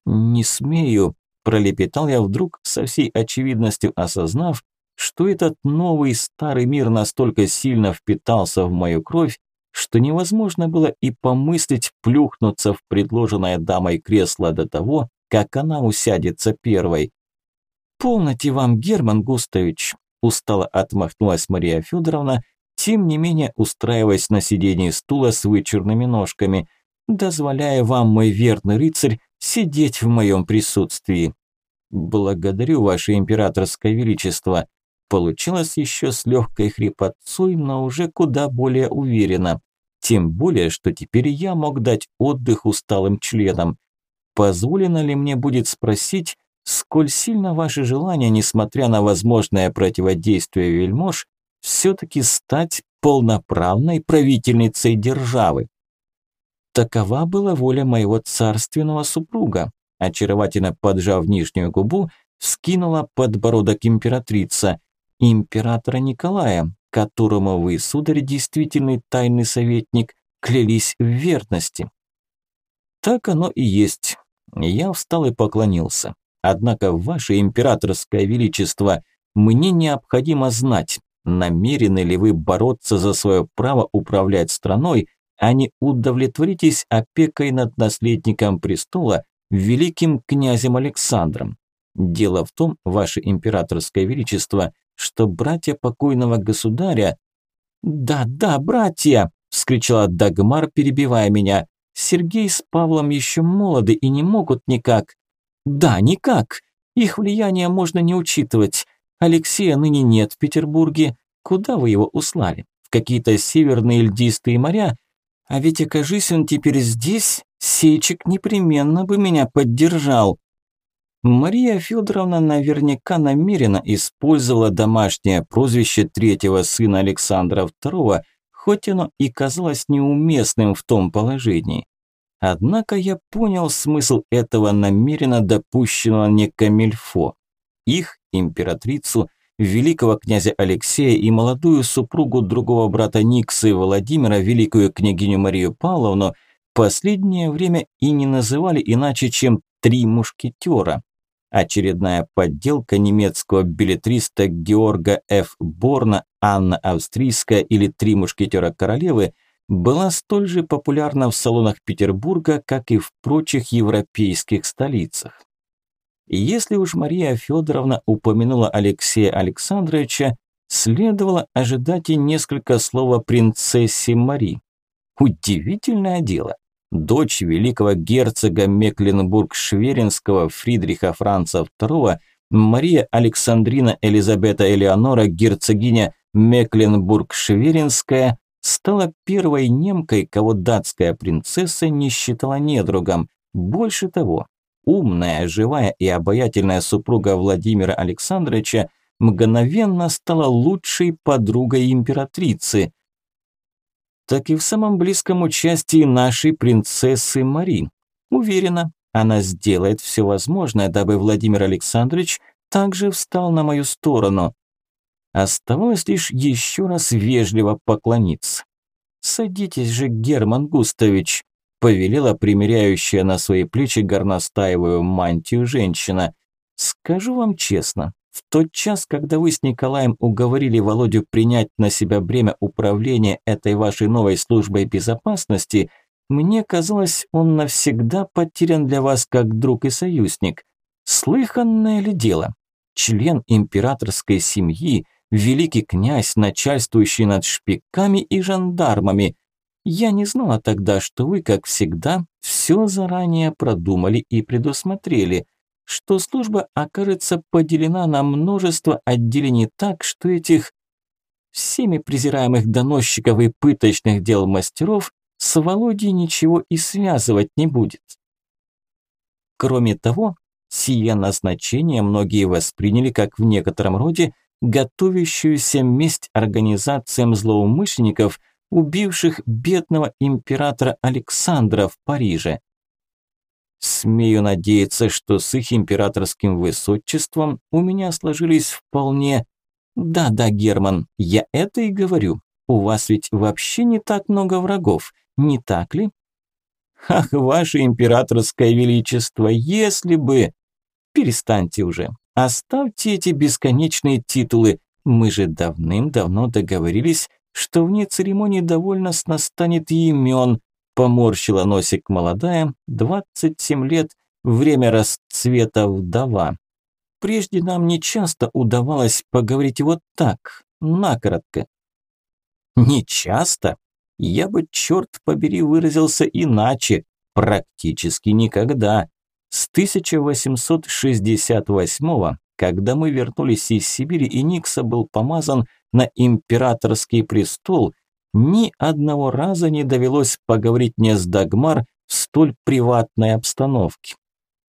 «Не смею», Пролепетал я вдруг, со всей очевидностью осознав, что этот новый старый мир настолько сильно впитался в мою кровь, что невозможно было и помыслить плюхнуться в предложенное дамой кресло до того, как она усядется первой. «Полноте вам, Герман Густавич!» – устало отмахнулась Мария Федоровна, тем не менее устраиваясь на сиденье стула с вычурными ножками, дозволяя вам, мой верный рыцарь, сидеть в моем присутствии. Благодарю, ваше императорское величество. Получилось еще с легкой хрипотцой, но уже куда более уверенно. Тем более, что теперь я мог дать отдых усталым членам. Позволено ли мне будет спросить, сколь сильно ваше желание, несмотря на возможное противодействие вельмож, все-таки стать полноправной правительницей державы? Такова была воля моего царственного супруга. Очаровательно поджав нижнюю губу, вскинула подбородок императрица. Императора Николая, которому вы, сударь, действительный тайный советник, клялись в верности. Так оно и есть. Я встал и поклонился. Однако, ваше императорское величество, мне необходимо знать, намерены ли вы бороться за свое право управлять страной, а не удовлетворитесь опекой над наследником престола, великим князем Александром. Дело в том, ваше императорское величество, что братья покойного государя... «Да, да, братья!» – вскричала Дагмар, перебивая меня. «Сергей с Павлом еще молоды и не могут никак». «Да, никак. Их влияние можно не учитывать. Алексея ныне нет в Петербурге. Куда вы его услали? В какие-то северные льдистые моря? А ведь окажись он теперь здесь, Сейчик непременно бы меня поддержал. Мария Федоровна наверняка намеренно использовала домашнее прозвище третьего сына Александра II, хоть оно и казалось неуместным в том положении. Однако я понял смысл этого намеренно допущенного не камильфо. Их, императрицу, великого князя Алексея и молодую супругу другого брата Никсы Владимира, великую княгиню Марию Павловну, последнее время и не называли иначе, чем «три мушкетера». Очередная подделка немецкого билетриста Георга Ф. Борна, Анна Австрийская или «Три мушкетера королевы» была столь же популярна в салонах Петербурга, как и в прочих европейских столицах. Если уж Мария Федоровна упомянула Алексея Александровича, следовало ожидать и несколько слов о принцессе Мари. Удивительное дело. Дочь великого герцога Мекленбург-Шверинского Фридриха Франца II, Мария Александрина Элизабета Элеонора, герцогиня Мекленбург-Шверинская, стала первой немкой, кого датская принцесса не считала недругом. Больше того, умная, живая и обаятельная супруга Владимира Александровича мгновенно стала лучшей подругой императрицы. Так и в самом близком участии нашей принцессы Мари. Уверена, она сделает все возможное, дабы Владимир Александрович также встал на мою сторону. Оставалось лишь еще раз вежливо поклониться. «Садитесь же, Герман Густавич», повелела примеряющая на свои плечи горностаевую мантию женщина. «Скажу вам честно, в тот час, когда вы с Николаем уговорили Володю принять на себя бремя управления этой вашей новой службой безопасности, мне казалось, он навсегда потерян для вас как друг и союзник. Слыханное ли дело? Член императорской семьи, великий князь, начальствующий над шпиками и жандармами – я не знала тогда, что вы, как всегда, все заранее продумали и предусмотрели, что служба окажется поделена на множество отделений так, что этих всеми презираемых доносчиков и пыточных дел мастеров с Володей ничего и связывать не будет. Кроме того, сие назначение многие восприняли как в некотором роде готовящуюся месть организациям злоумышленников, убивших бедного императора Александра в Париже. Смею надеяться, что с их императорским высочеством у меня сложились вполне... Да-да, Герман, я это и говорю. У вас ведь вообще не так много врагов, не так ли? Ах, ваше императорское величество, если бы... Перестаньте уже, оставьте эти бесконечные титулы. Мы же давным-давно договорились, что вне церемонии довольно настанет имен, поморщила носик молодая, 27 лет, время расцвета вдова. Прежде нам не часто удавалось поговорить вот так, накоротко. Не часто? Я бы, черт побери, выразился иначе, практически никогда. С 1868 когда мы вернулись из Сибири и Никса был помазан на императорский престол, ни одного раза не довелось поговорить мне с Дагмар в столь приватной обстановке.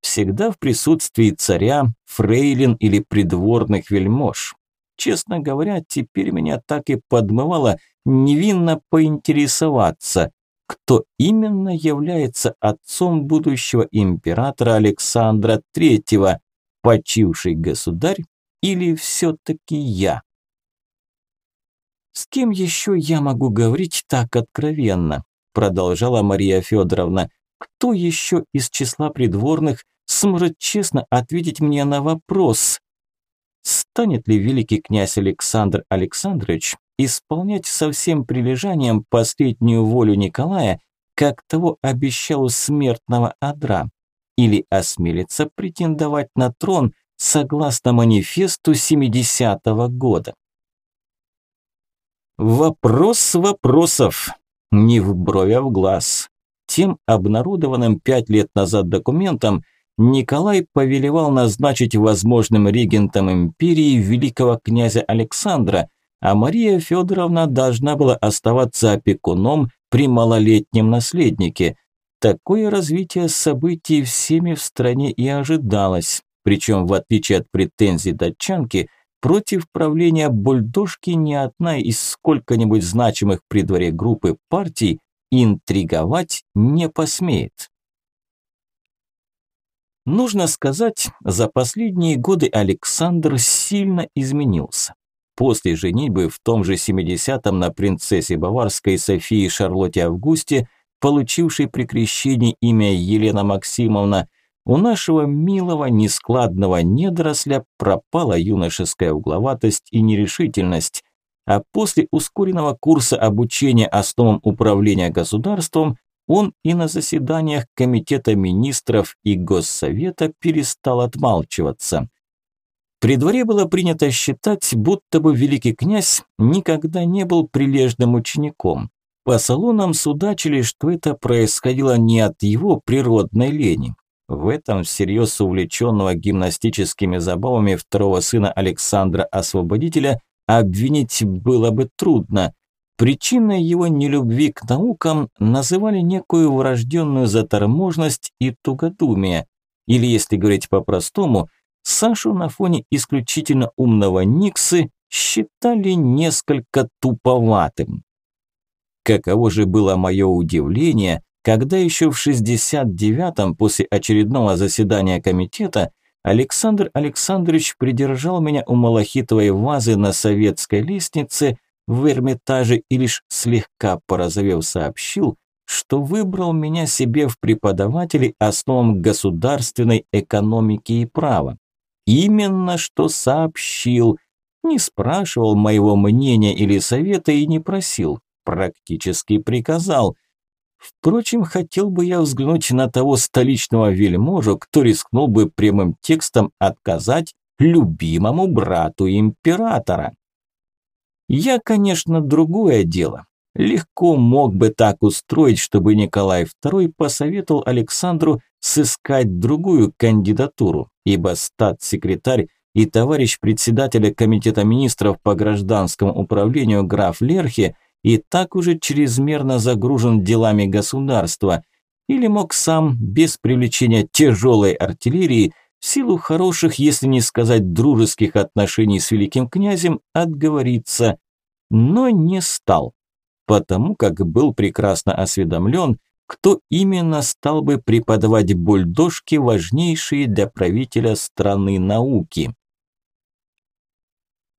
Всегда в присутствии царя, фрейлин или придворных вельмож. Честно говоря, теперь меня так и подмывало невинно поинтересоваться, кто именно является отцом будущего императора Александра Третьего, почивший государь или все-таки я? «С кем еще я могу говорить так откровенно?» продолжала Мария Федоровна. «Кто еще из числа придворных сможет честно ответить мне на вопрос, станет ли великий князь Александр Александрович исполнять со всем прилежанием последнюю волю Николая, как того обещал у смертного Адра? или осмелится претендовать на трон согласно манифесту 70-го года. Вопрос вопросов. Не в бровь, а в глаз. Тем обнародованным пять лет назад документом Николай повелевал назначить возможным регентом империи великого князя Александра, а Мария Федоровна должна была оставаться опекуном при малолетнем наследнике, Такое развитие событий всеми в стране и ожидалось. причем в отличие от претензий датчанки, против правления бульдожки ни одна из сколько-нибудь значимых при дворе группы партий интриговать не посмеет. Нужно сказать, за последние годы Александр сильно изменился. После женитьбы в том же 70-м на принцессе Баварской Софии Шарлотте Августе, получившей при крещении имя Елена Максимовна, у нашего милого нескладного недоросля пропала юношеская угловатость и нерешительность, а после ускоренного курса обучения основам управления государством он и на заседаниях Комитета министров и Госсовета перестал отмалчиваться. При дворе было принято считать, будто бы великий князь никогда не был прилежным учеником. По салонам судачили, что это происходило не от его природной лени. В этом всерьез увлеченного гимнастическими забавами второго сына Александра Освободителя обвинить было бы трудно. Причиной его нелюбви к наукам называли некую врожденную заторможенность и тугодумие. Или, если говорить по-простому – Сашу на фоне исключительно умного Никсы считали несколько туповатым. Каково же было мое удивление, когда еще в 69-м после очередного заседания комитета Александр Александрович придержал меня у малахитовой вазы на советской лестнице в Эрмитаже и лишь слегка порозовев сообщил, что выбрал меня себе в преподаватели основам государственной экономики и права. Именно что сообщил. Не спрашивал моего мнения или совета и не просил. Практически приказал. Впрочем, хотел бы я взглянуть на того столичного вельможу, кто рискнул бы прямым текстом отказать любимому брату императора. Я, конечно, другое дело. Легко мог бы так устроить, чтобы Николай II посоветовал Александру сыскать другую кандидатуру, ибо статс-секретарь и товарищ председателя Комитета министров по гражданскому управлению граф Лерхи и так уже чрезмерно загружен делами государства, или мог сам, без привлечения тяжелой артиллерии, в силу хороших, если не сказать дружеских отношений с великим князем, отговориться, но не стал потому как был прекрасно осведомлен, кто именно стал бы преподавать бульдожки, важнейшие для правителя страны науки.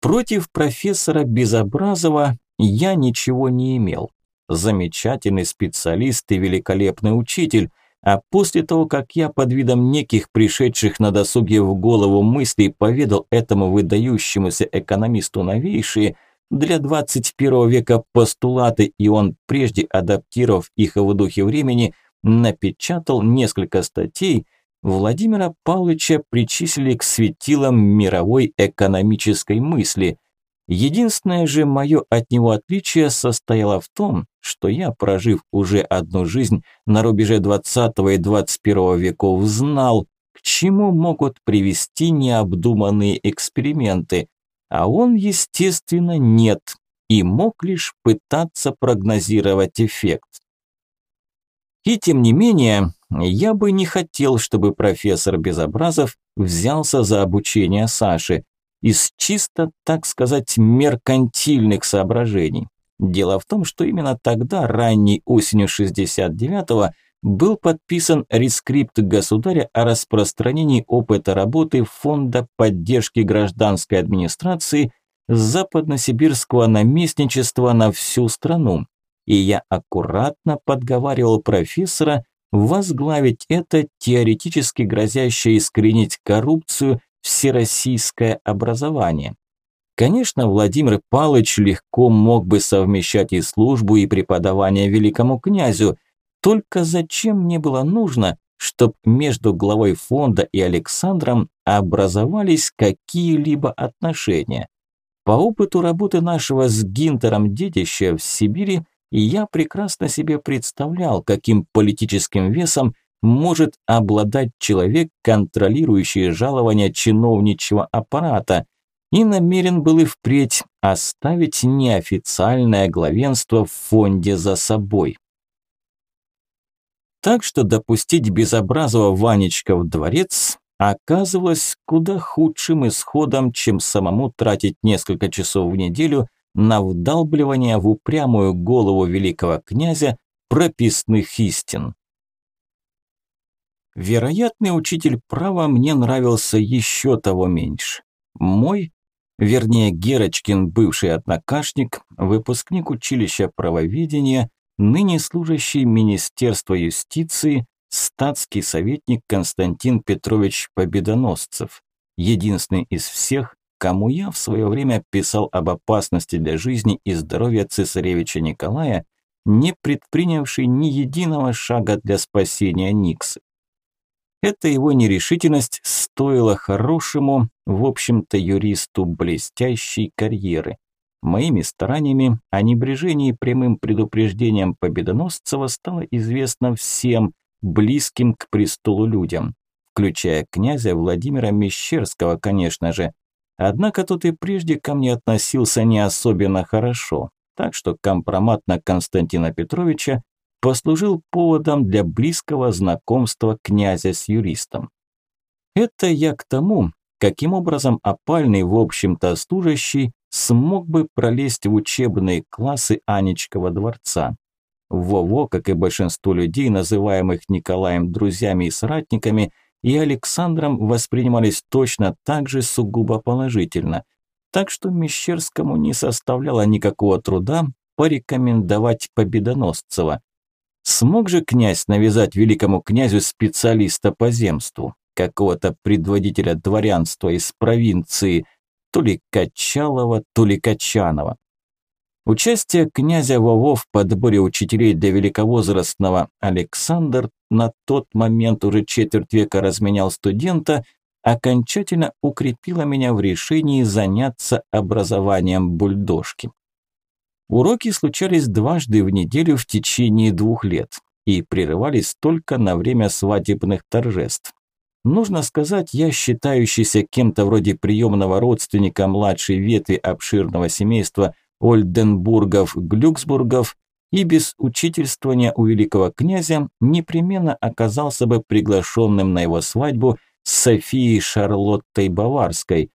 Против профессора Безобразова я ничего не имел. Замечательный специалист и великолепный учитель, а после того, как я под видом неких пришедших на досуге в голову мыслей поведал этому выдающемуся экономисту новейшие – для 21 века постулаты, и он, прежде адаптировав их в духе времени, напечатал несколько статей, Владимира Павловича причислили к светилам мировой экономической мысли. Единственное же мое от него отличие состояло в том, что я, прожив уже одну жизнь на рубеже 20 и 21 веков, знал, к чему могут привести необдуманные эксперименты, а он, естественно, нет и мог лишь пытаться прогнозировать эффект. И тем не менее, я бы не хотел, чтобы профессор Безобразов взялся за обучение Саши из чисто, так сказать, меркантильных соображений. Дело в том, что именно тогда, ранней осенью 69-го, был подписан рескрипт государя о распространении опыта работы Фонда поддержки гражданской администрации западносибирского наместничества на всю страну. И я аккуратно подговаривал профессора возглавить это теоретически грозящее искоренить коррупцию всероссийское образование. Конечно, Владимир Павлович легко мог бы совмещать и службу, и преподавание великому князю – только зачем мне было нужно, чтобы между главой фонда и Александром образовались какие-либо отношения? По опыту работы нашего с Гинтером детища в Сибири я прекрасно себе представлял, каким политическим весом может обладать человек, контролирующий жалования чиновничьего аппарата, и намерен был и впредь оставить неофициальное главенство в фонде за собой. Так что допустить безобразного Ванечка в дворец оказывалось куда худшим исходом, чем самому тратить несколько часов в неделю на вдалбливание в упрямую голову великого князя прописных истин. Вероятный учитель права мне нравился еще того меньше. Мой, вернее Герочкин, бывший однокашник, выпускник училища правоведения, ныне служащий Министерства юстиции, статский советник Константин Петрович Победоносцев, единственный из всех, кому я в свое время писал об опасности для жизни и здоровья цесаревича Николая, не предпринявший ни единого шага для спасения Никсы. Эта его нерешительность стоила хорошему, в общем-то, юристу блестящей карьеры. Моими стараниями о небрежении прямым предупреждением Победоносцева стало известно всем, близким к престолу людям, включая князя Владимира Мещерского, конечно же. Однако тот и прежде ко мне относился не особенно хорошо, так что компромат на Константина Петровича послужил поводом для близкого знакомства князя с юристом. Это я к тому, каким образом опальный, в общем-то, служащий смог бы пролезть в учебные классы Анечкова дворца. Вово, как и большинство людей, называемых Николаем друзьями и соратниками, и Александром воспринимались точно так же сугубо положительно. Так что Мещерскому не составляло никакого труда порекомендовать Победоносцева. Смог же князь навязать великому князю специалиста по земству, какого-то предводителя дворянства из провинции, то ли Качалова, то ли Качанова. Участие князя Вово в подборе учителей для великовозрастного Александр на тот момент уже четверть века разменял студента, окончательно укрепило меня в решении заняться образованием бульдожки. Уроки случались дважды в неделю в течение двух лет и прерывались только на время свадебных торжеств. Нужно сказать, я, считающийся кем-то вроде приемного родственника младшей ветви обширного семейства Ольденбургов-Глюксбургов, и без учительствования у великого князя непременно оказался бы приглашенным на его свадьбу с Софией Шарлоттой Баварской,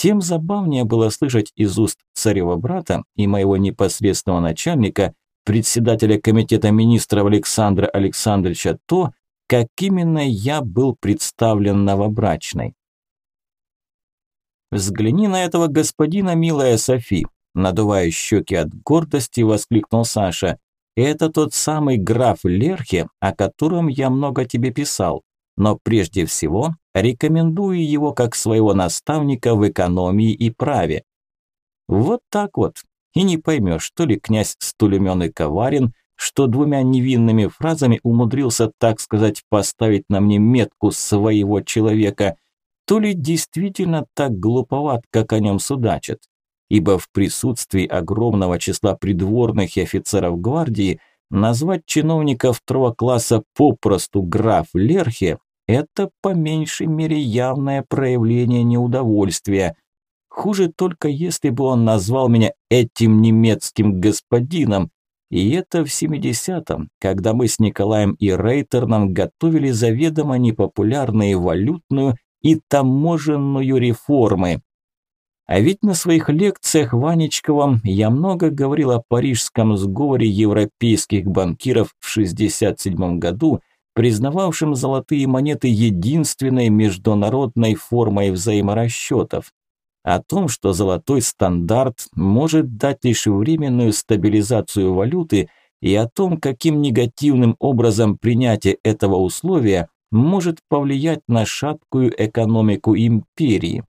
тем забавнее было слышать из уст царева брата и моего непосредственного начальника, председателя комитета министров Александра Александровича, то, как именно я был представлен новобрачной. «Взгляни на этого господина, милая Софи», надувая щеки от гордости, воскликнул Саша. «Это тот самый граф Лерхе, о котором я много тебе писал но прежде всего рекомендую его как своего наставника в экономии и праве. Вот так вот. И не поймешь, то ли князь столь умен и коварен, что двумя невинными фразами умудрился, так сказать, поставить на мне метку своего человека, то ли действительно так глуповат, как о нем судачат. Ибо в присутствии огромного числа придворных и офицеров гвардии назвать чиновника второго класса попросту граф Лерхе это по меньшей мере явное проявление неудовольствия. Хуже только если бы он назвал меня этим немецким господином. И это в 70-м, когда мы с Николаем и Рейтерном готовили заведомо непопулярные валютную и таможенную реформы. А ведь на своих лекциях Ванечковым я много говорил о парижском сговоре европейских банкиров в 67 году – признававшим золотые монеты единственной международной формой взаиморасчетов. О том, что золотой стандарт может дать лишь временную стабилизацию валюты, и о том, каким негативным образом принятие этого условия может повлиять на шаткую экономику империи.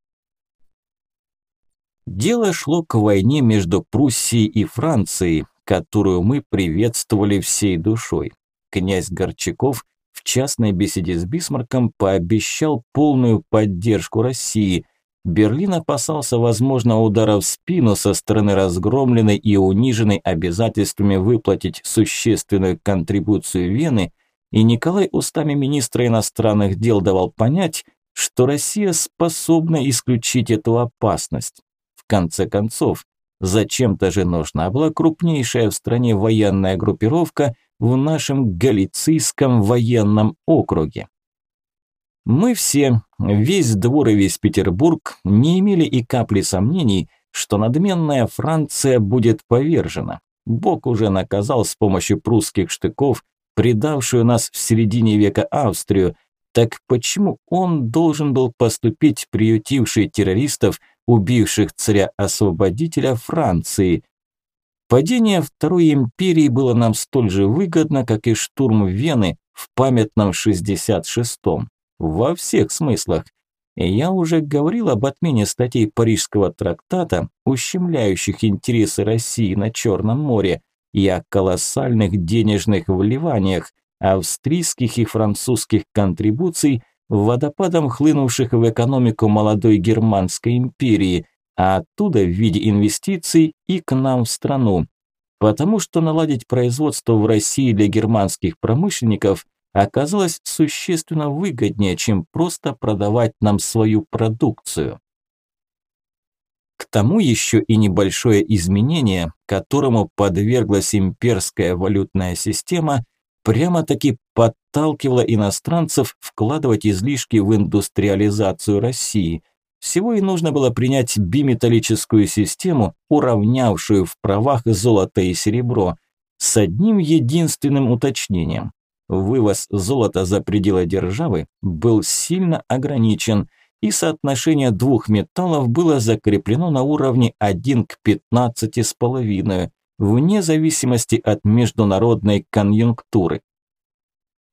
Дело шло к войне между Пруссией и Францией, которую мы приветствовали всей душой князь Горчаков в частной беседе с Бисмарком пообещал полную поддержку России. Берлин опасался возможного удара в спину со стороны разгромленной и униженной обязательствами выплатить существенную контрибуцию Вены, и Николай устами министра иностранных дел давал понять, что Россия способна исключить эту опасность. В конце концов, зачем-то же нужна была крупнейшая в стране военная группировка – в нашем Галицийском военном округе. Мы все, весь двор и весь Петербург, не имели и капли сомнений, что надменная Франция будет повержена. Бог уже наказал с помощью прусских штыков, предавшую нас в середине века Австрию, так почему он должен был поступить приютивший террористов, убивших царя-освободителя Франции? Падение Второй империи было нам столь же выгодно, как и штурм Вены в памятном 66-м. Во всех смыслах. Я уже говорил об отмене статей Парижского трактата, ущемляющих интересы России на Черном море, и о колоссальных денежных вливаниях, австрийских и французских контрибуций, водопадом хлынувших в экономику молодой Германской империи, а оттуда в виде инвестиций и к нам в страну. Потому что наладить производство в России для германских промышленников оказалось существенно выгоднее, чем просто продавать нам свою продукцию. К тому еще и небольшое изменение, которому подверглась имперская валютная система, прямо-таки подталкивало иностранцев вкладывать излишки в индустриализацию России. Всего и нужно было принять биметаллическую систему, уравнявшую в правах золото и серебро, с одним единственным уточнением. Вывоз золота за пределы державы был сильно ограничен, и соотношение двух металлов было закреплено на уровне 1 к 15,5, вне зависимости от международной конъюнктуры.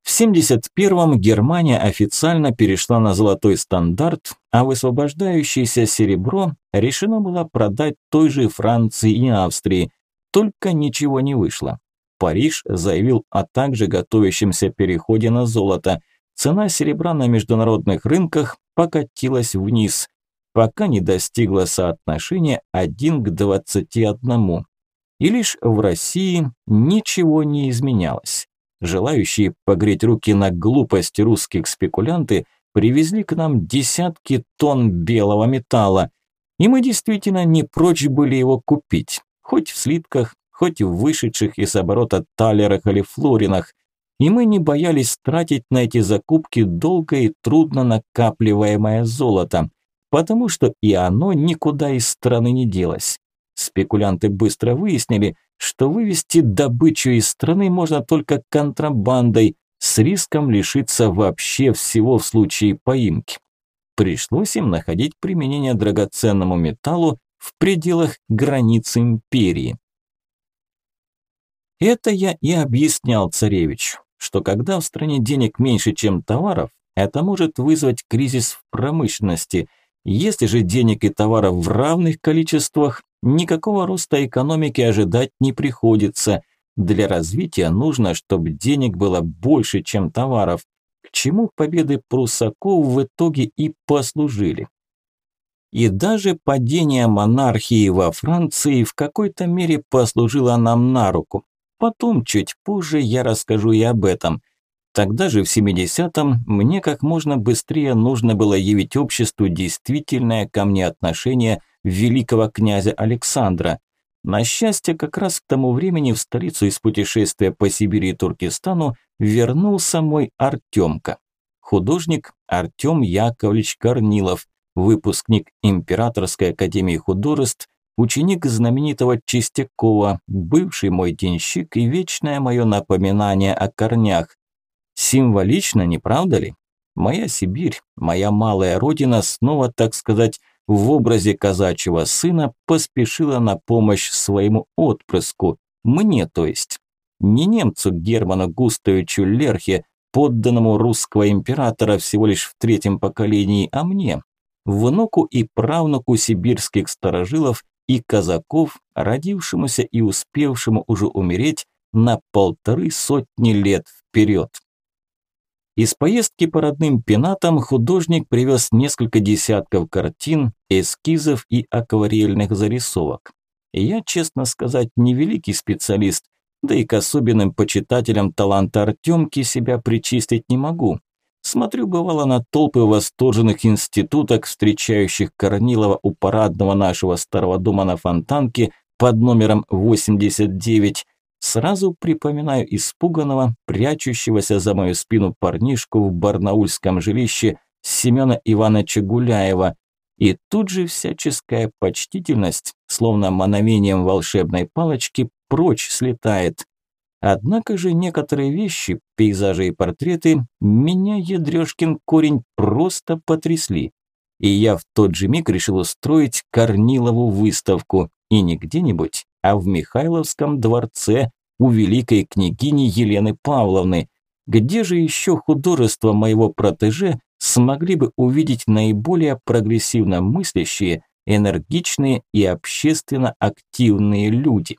В 71-м Германия официально перешла на золотой стандарт, а высвобождающееся серебро решено было продать той же Франции и Австрии, только ничего не вышло. Париж заявил о также готовящемся переходе на золото. Цена серебра на международных рынках покатилась вниз, пока не достигла соотношения 1 к 21. И лишь в России ничего не изменялось. Желающие погреть руки на глупости русских спекулянты привезли к нам десятки тонн белого металла, и мы действительно не прочь были его купить, хоть в слитках, хоть в вышедших из оборота талерах или флоринах, и мы не боялись тратить на эти закупки долго и трудно накапливаемое золото, потому что и оно никуда из страны не делось. Спекулянты быстро выяснили, что вывести добычу из страны можно только контрабандой, с риском лишиться вообще всего в случае поимки. Пришлось им находить применение драгоценному металлу в пределах границ империи. Это я и объяснял царевичу, что когда в стране денег меньше, чем товаров, это может вызвать кризис в промышленности. Если же денег и товаров в равных количествах, никакого роста экономики ожидать не приходится. Для развития нужно, чтобы денег было больше, чем товаров, к чему победы прусаков в итоге и послужили. И даже падение монархии во Франции в какой-то мере послужило нам на руку. Потом, чуть позже, я расскажу и об этом. Тогда же, в 70-м, мне как можно быстрее нужно было явить обществу действительное ко мне отношение великого князя Александра. На счастье, как раз к тому времени в столицу из путешествия по Сибири и Туркестану вернулся мой Артемка. Художник Артем Яковлевич Корнилов, выпускник Императорской академии художеств, ученик знаменитого Чистякова, бывший мой денщик и вечное мое напоминание о корнях. Символично, не правда ли? Моя Сибирь, моя малая родина снова, так сказать, в образе казачьего сына поспешила на помощь своему отпрыску, мне то есть. Не немцу Герману Густавичу Лерхе, подданному русского императора всего лишь в третьем поколении, а мне, внуку и правнуку сибирских старожилов и казаков, родившемуся и успевшему уже умереть на полторы сотни лет вперед. Из поездки по родным пенатам художник привез несколько десятков картин, эскизов и акварельных зарисовок. Я, честно сказать, не великий специалист, да и к особенным почитателям таланта Артемки себя причистить не могу. Смотрю, бывало, на толпы восторженных институток, встречающих Корнилова у парадного нашего старого дома на Фонтанке под номером 89. Сразу припоминаю испуганного, прячущегося за мою спину парнишку в барнаульском жилище Семена Ивановича Гуляева, и тут же всяческая почтительность, словно мановением волшебной палочки, прочь слетает. Однако же некоторые вещи, пейзажи и портреты, меня, ядрёшкин корень, просто потрясли. И я в тот же миг решил устроить Корнилову выставку. И не где-нибудь, а в Михайловском дворце у великой княгини Елены Павловны. Где же еще художество моего протеже смогли бы увидеть наиболее прогрессивно мыслящие, энергичные и общественно активные люди?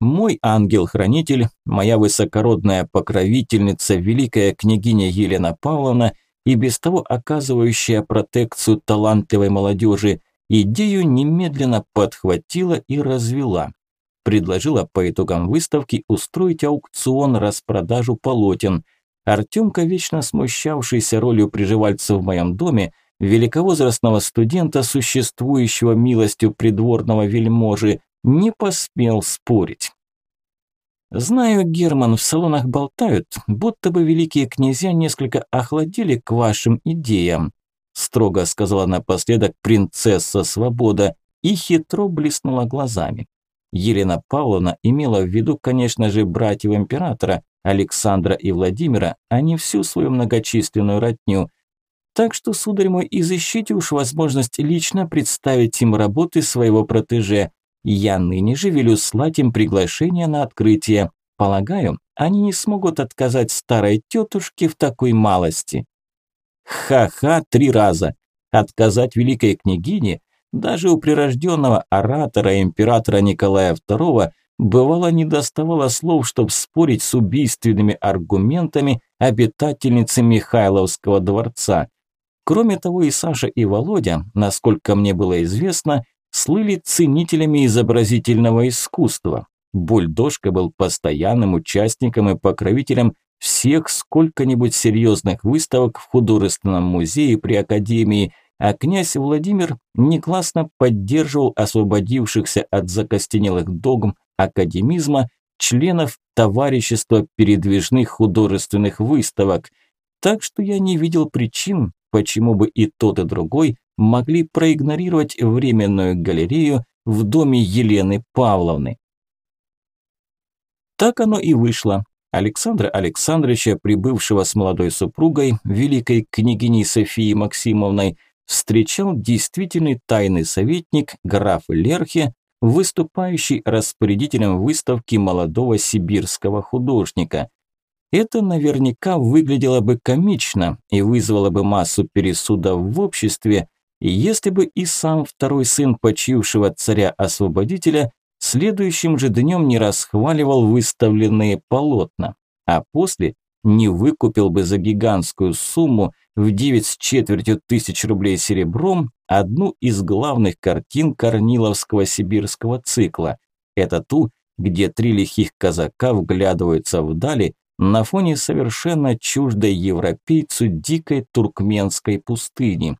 Мой ангел-хранитель, моя высокородная покровительница, великая княгиня Елена Павловна и без того оказывающая протекцию талантливой молодежи, идею немедленно подхватила и развела. Предложила по итогам выставки устроить аукцион-распродажу полотен. Артемка, вечно смущавшийся ролью приживальца в моем доме, великовозрастного студента, существующего милостью придворного вельможи, не посмел спорить. Знаю, Герман, в салонах болтают, будто бы великие князья несколько охладели к вашим идеям строго сказала напоследок принцесса Свобода и хитро блеснула глазами. Елена Павловна имела в виду, конечно же, братьев императора, Александра и Владимира, а не всю свою многочисленную родню. Так что, сударь мой, изыщите уж возможность лично представить им работы своего протеже. Я ныне же велю слать им приглашение на открытие. Полагаю, они не смогут отказать старой тетушке в такой малости. Ха-ха три раза. Отказать великой княгине даже у прирожденного оратора императора Николая II бывало не доставало слов, чтобы спорить с убийственными аргументами обитательницы Михайловского дворца. Кроме того, и Саша, и Володя, насколько мне было известно, слыли ценителями изобразительного искусства. Бульдожка был постоянным участником и покровителем всех сколько-нибудь серьезных выставок в художественном музее при Академии, а князь Владимир негласно поддерживал освободившихся от закостенелых догм академизма членов Товарищества передвижных художественных выставок. Так что я не видел причин, почему бы и тот, и другой могли проигнорировать временную галерею в доме Елены Павловны. Так оно и вышло. Александра Александровича, прибывшего с молодой супругой, великой княгиней Софией Максимовной, встречал действительный тайный советник граф Лерхе, выступающий распорядителем выставки молодого сибирского художника. Это наверняка выглядело бы комично и вызвало бы массу пересудов в обществе, если бы и сам второй сын почившего царя-освободителя следующим же днем не расхваливал выставленные полотна, а после не выкупил бы за гигантскую сумму в 9 с четвертью тысяч рублей серебром одну из главных картин Корниловского сибирского цикла. Это ту, где три лихих казака вглядываются вдали на фоне совершенно чуждой европейцу дикой туркменской пустыни.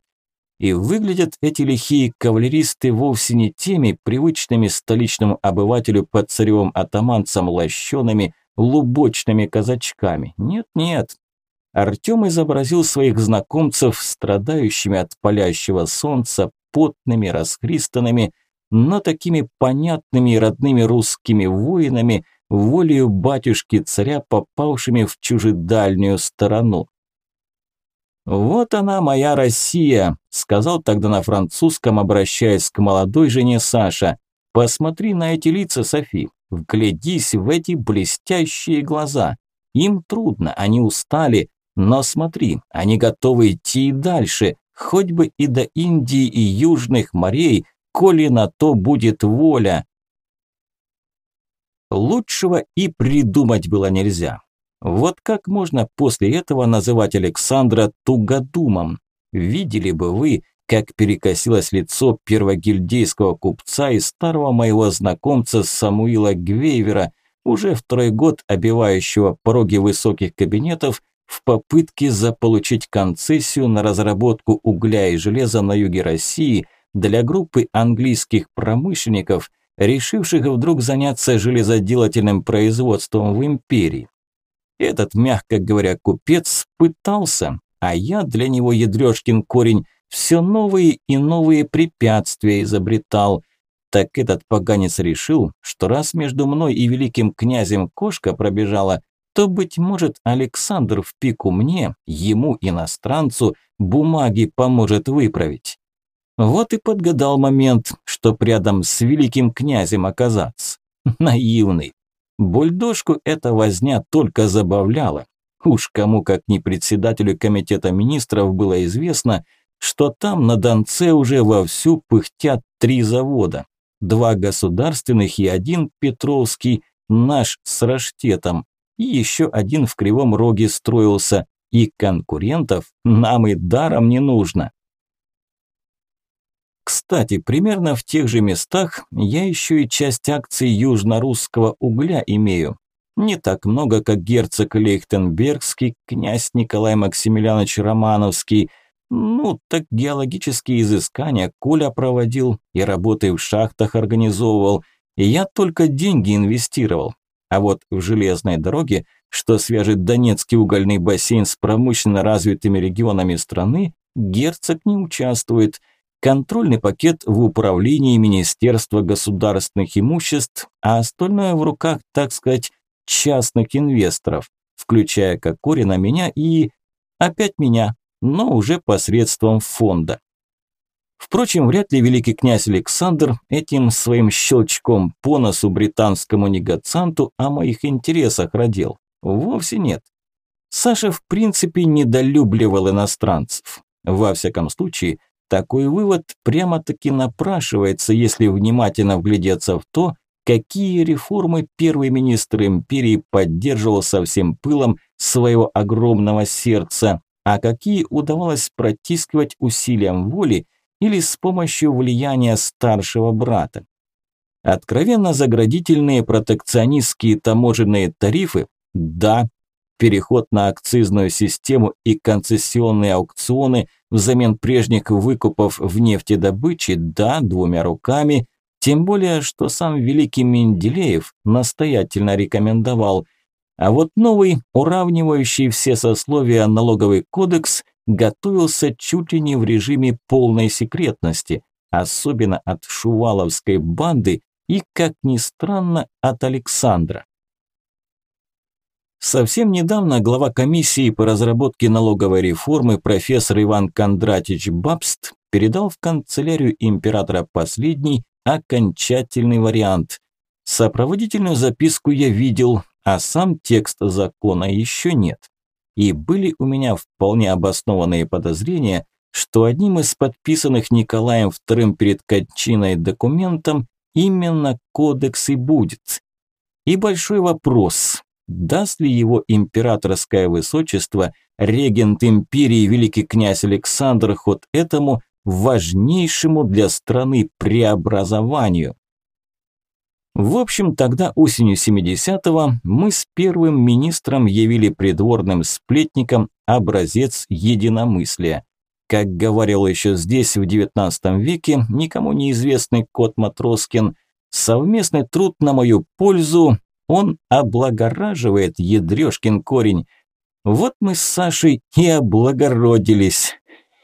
И выглядят эти лихие кавалеристы вовсе не теми привычными столичному обывателю под царевым атаманцем лощеными, лубочными казачками. Нет-нет. Артем изобразил своих знакомцев страдающими от палящего солнца, потными, расхристанными, но такими понятными и родными русскими воинами, волею батюшки царя, попавшими в чужедальнюю сторону. «Вот она, моя Россия», – сказал тогда на французском, обращаясь к молодой жене Саша. «Посмотри на эти лица, Софи, вглядись в эти блестящие глаза. Им трудно, они устали, но смотри, они готовы идти и дальше, хоть бы и до Индии и Южных морей, коли на то будет воля». Лучшего и придумать было нельзя. Вот как можно после этого называть Александра тугодумом? Видели бы вы, как перекосилось лицо первогильдейского купца и старого моего знакомца Самуила Гвейвера, уже второй год обивающего пороги высоких кабинетов в попытке заполучить концессию на разработку угля и железа на юге России для группы английских промышленников, решивших вдруг заняться железоделательным производством в империи. Этот, мягко говоря, купец пытался, а я для него, ядрёшкин корень, все новые и новые препятствия изобретал. Так этот поганец решил, что раз между мной и великим князем кошка пробежала, то, быть может, Александр в пику мне, ему, иностранцу, бумаги поможет выправить. Вот и подгадал момент, чтоб рядом с великим князем оказаться. Наивный. Бульдожку эта возня только забавляла. Уж кому, как не председателю комитета министров, было известно, что там на Донце уже вовсю пыхтят три завода. Два государственных и один Петровский, наш с Раштетом, и еще один в Кривом Роге строился, и конкурентов нам и даром не нужно. Кстати, примерно в тех же местах я еще и часть акций южно-русского угля имею. Не так много, как герцог Лейхтенбергский, князь Николай Максимiliaнович Романовский. Ну, так геологические изыскания Коля проводил и работы в шахтах организовывал. И я только деньги инвестировал. А вот в железной дороге, что свяжет Донецкий угольный бассейн с промышленно развитыми регионами страны, герцог не участвует. Контрольный пакет в управлении Министерства государственных имуществ, а остальное в руках, так сказать, частных инвесторов, включая Кокорина, меня и... опять меня, но уже посредством фонда. Впрочем, вряд ли великий князь Александр этим своим щелчком по носу британскому негацианту о моих интересах родил. Вовсе нет. Саша в принципе недолюбливал иностранцев. Во всяком случае, такой вывод прямо-таки напрашивается, если внимательно вглядеться в то, какие реформы первый министр империи поддерживал со всем пылом своего огромного сердца, а какие удавалось протискивать усилием воли или с помощью влияния старшего брата. Откровенно заградительные протекционистские таможенные тарифы – да, переход на акцизную систему и концессионные аукционы взамен прежних выкупов в нефтедобыче – да, двумя руками, тем более, что сам великий Менделеев настоятельно рекомендовал. А вот новый, уравнивающий все сословия налоговый кодекс готовился чуть ли не в режиме полной секретности, особенно от шуваловской банды и, как ни странно, от Александра. Совсем недавно глава комиссии по разработке налоговой реформы профессор Иван Кондратич Бабст передал в канцелярию императора последний окончательный вариант. Сопроводительную записку я видел, а сам текст закона еще нет и были у меня вполне обоснованные подозрения, что одним из подписанных Николаем II перед кончиной документом именно кодекс и будет. И большой вопрос, даст ли его императорское высочество, регент империи великий князь Александр ход этому важнейшему для страны преобразованию. В общем, тогда осенью 70-го мы с первым министром явили придворным сплетникам образец единомыслия. Как говорил еще здесь в XIX веке никому неизвестный кот Матроскин, совместный труд на мою пользу, он облагораживает ядрёшкин корень. Вот мы с Сашей и облагородились.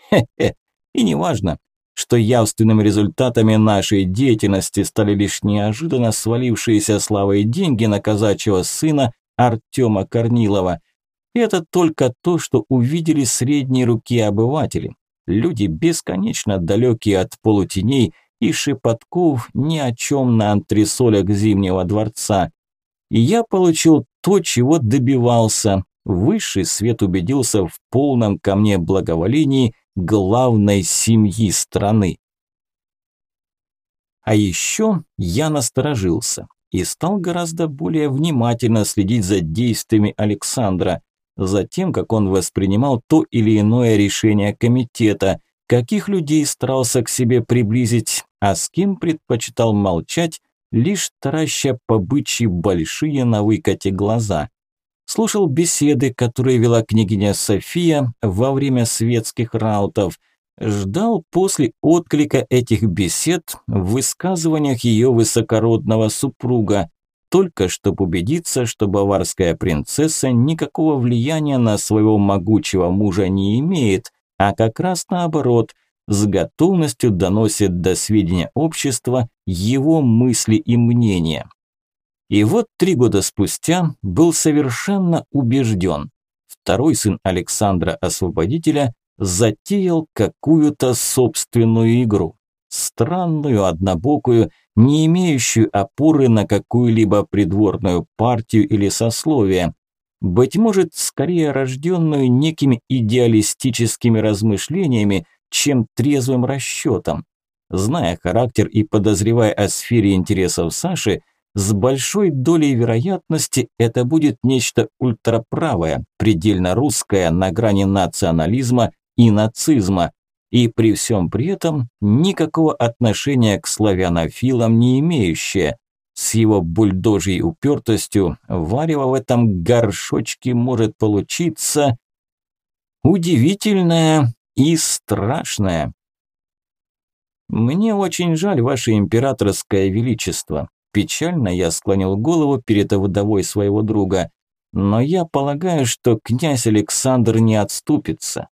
Хе-хе. И неважно, что явственными результатами нашей деятельности стали лишь неожиданно свалившиеся славой деньги на казачьего сына Артема Корнилова. Это только то, что увидели средние руки обыватели. Люди бесконечно далекие от полутеней и шепотков ни о чем на антресолях Зимнего дворца. И я получил то, чего добивался. Высший свет убедился в полном ко мне благоволении главной семьи страны. А еще я насторожился и стал гораздо более внимательно следить за действиями Александра, за тем, как он воспринимал то или иное решение комитета, каких людей старался к себе приблизить, а с кем предпочитал молчать, лишь тараща по большие на выкате глаза слушал беседы, которые вела княгиня София во время светских раутов, ждал после отклика этих бесед в высказываниях ее высокородного супруга. только чтобы убедиться, что баварская принцесса никакого влияния на своего могучего мужа не имеет, а как раз наоборот, с готовностью доносит до сведения общества его мысли и мнения. И вот три года спустя был совершенно убежден. Второй сын Александра Освободителя затеял какую-то собственную игру. Странную, однобокую, не имеющую опоры на какую-либо придворную партию или сословие. Быть может, скорее рожденную некими идеалистическими размышлениями, чем трезвым расчетом. Зная характер и подозревая о сфере интересов Саши, с большой долей вероятности это будет нечто ультраправое, предельно русское, на грани национализма и нацизма, и при всем при этом никакого отношения к славянофилам не имеющее. С его бульдожьей упертостью варево в этом горшочке может получиться удивительное и страшное. «Мне очень жаль, ваше императорское величество», Печально я склонил голову перед вдовой своего друга. Но я полагаю, что князь Александр не отступится.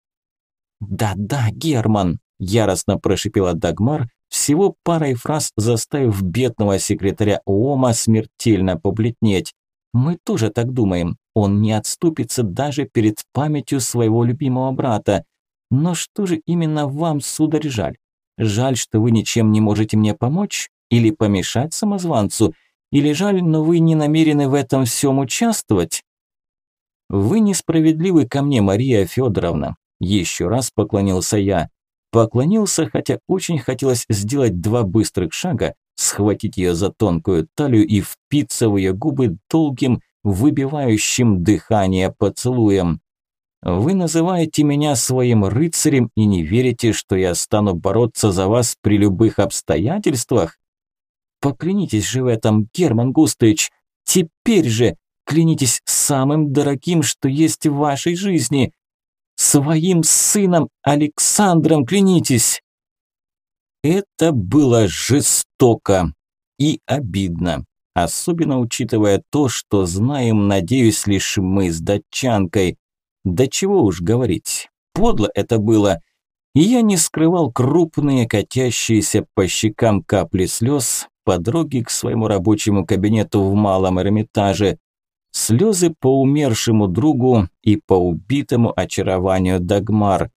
«Да-да, Герман», – яростно прошипела Дагмар, всего парой фраз заставив бедного секретаря ООМа смертельно побледнеть. «Мы тоже так думаем. Он не отступится даже перед памятью своего любимого брата. Но что же именно вам, сударь, жаль? Жаль, что вы ничем не можете мне помочь? Или помешать самозванцу? Или жаль, но вы не намерены в этом всем участвовать? Вы несправедливы ко мне, Мария Федоровна. Еще раз поклонился я. Поклонился, хотя очень хотелось сделать два быстрых шага, схватить ее за тонкую талию и впиться в ее губы долгим, выбивающим дыхание поцелуем. Вы называете меня своим рыцарем и не верите, что я стану бороться за вас при любых обстоятельствах? Поклянитесь же в этом, Герман Густович. Теперь же клянитесь самым дорогим, что есть в вашей жизни. Своим сыном Александром клянитесь. Это было жестоко и обидно. Особенно учитывая то, что знаем, надеюсь, лишь мы с датчанкой. Да чего уж говорить, подло это было. И я не скрывал крупные, катящиеся по щекам капли слез, по дороге к своему рабочему кабинету в Малом Эрмитаже. Слезы по умершему другу и по убитому очарованию Дагмар.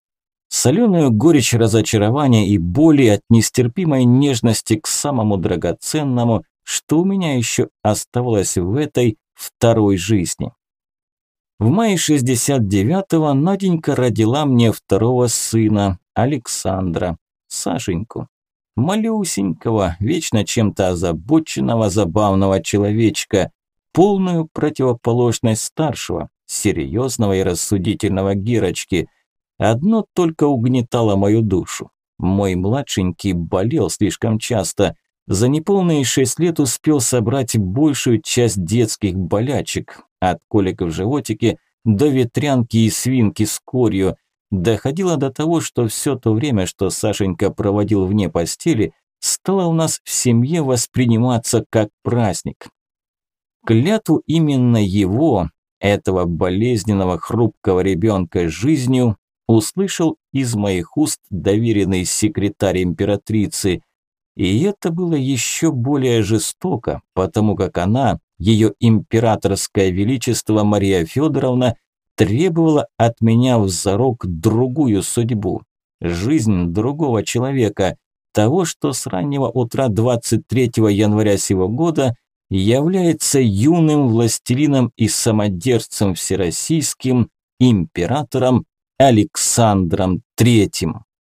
Соленую горечь разочарования и боли от нестерпимой нежности к самому драгоценному, что у меня еще оставалось в этой второй жизни. В мае 69-го Наденька родила мне второго сына, Александра, Сашеньку малюсенького, вечно чем-то озабоченного, забавного человечка, полную противоположность старшего, серьезного и рассудительного Гирочки. Одно только угнетало мою душу. Мой младшенький болел слишком часто. За неполные шесть лет успел собрать большую часть детских болячек, от колик в животике до ветрянки и свинки с корью – Доходило до того, что все то время, что Сашенька проводил вне постели, стало у нас в семье восприниматься как праздник. Клятву именно его, этого болезненного хрупкого ребенка жизнью, услышал из моих уст доверенный секретарь императрицы. И это было еще более жестоко, потому как она, ее императорское величество Мария Федоровна, требовала от меня в зарок другую судьбу, жизнь другого человека, того, что с раннего утра 23 января сего года является юным властелином и самодержцем всероссийским императором Александром Третьим.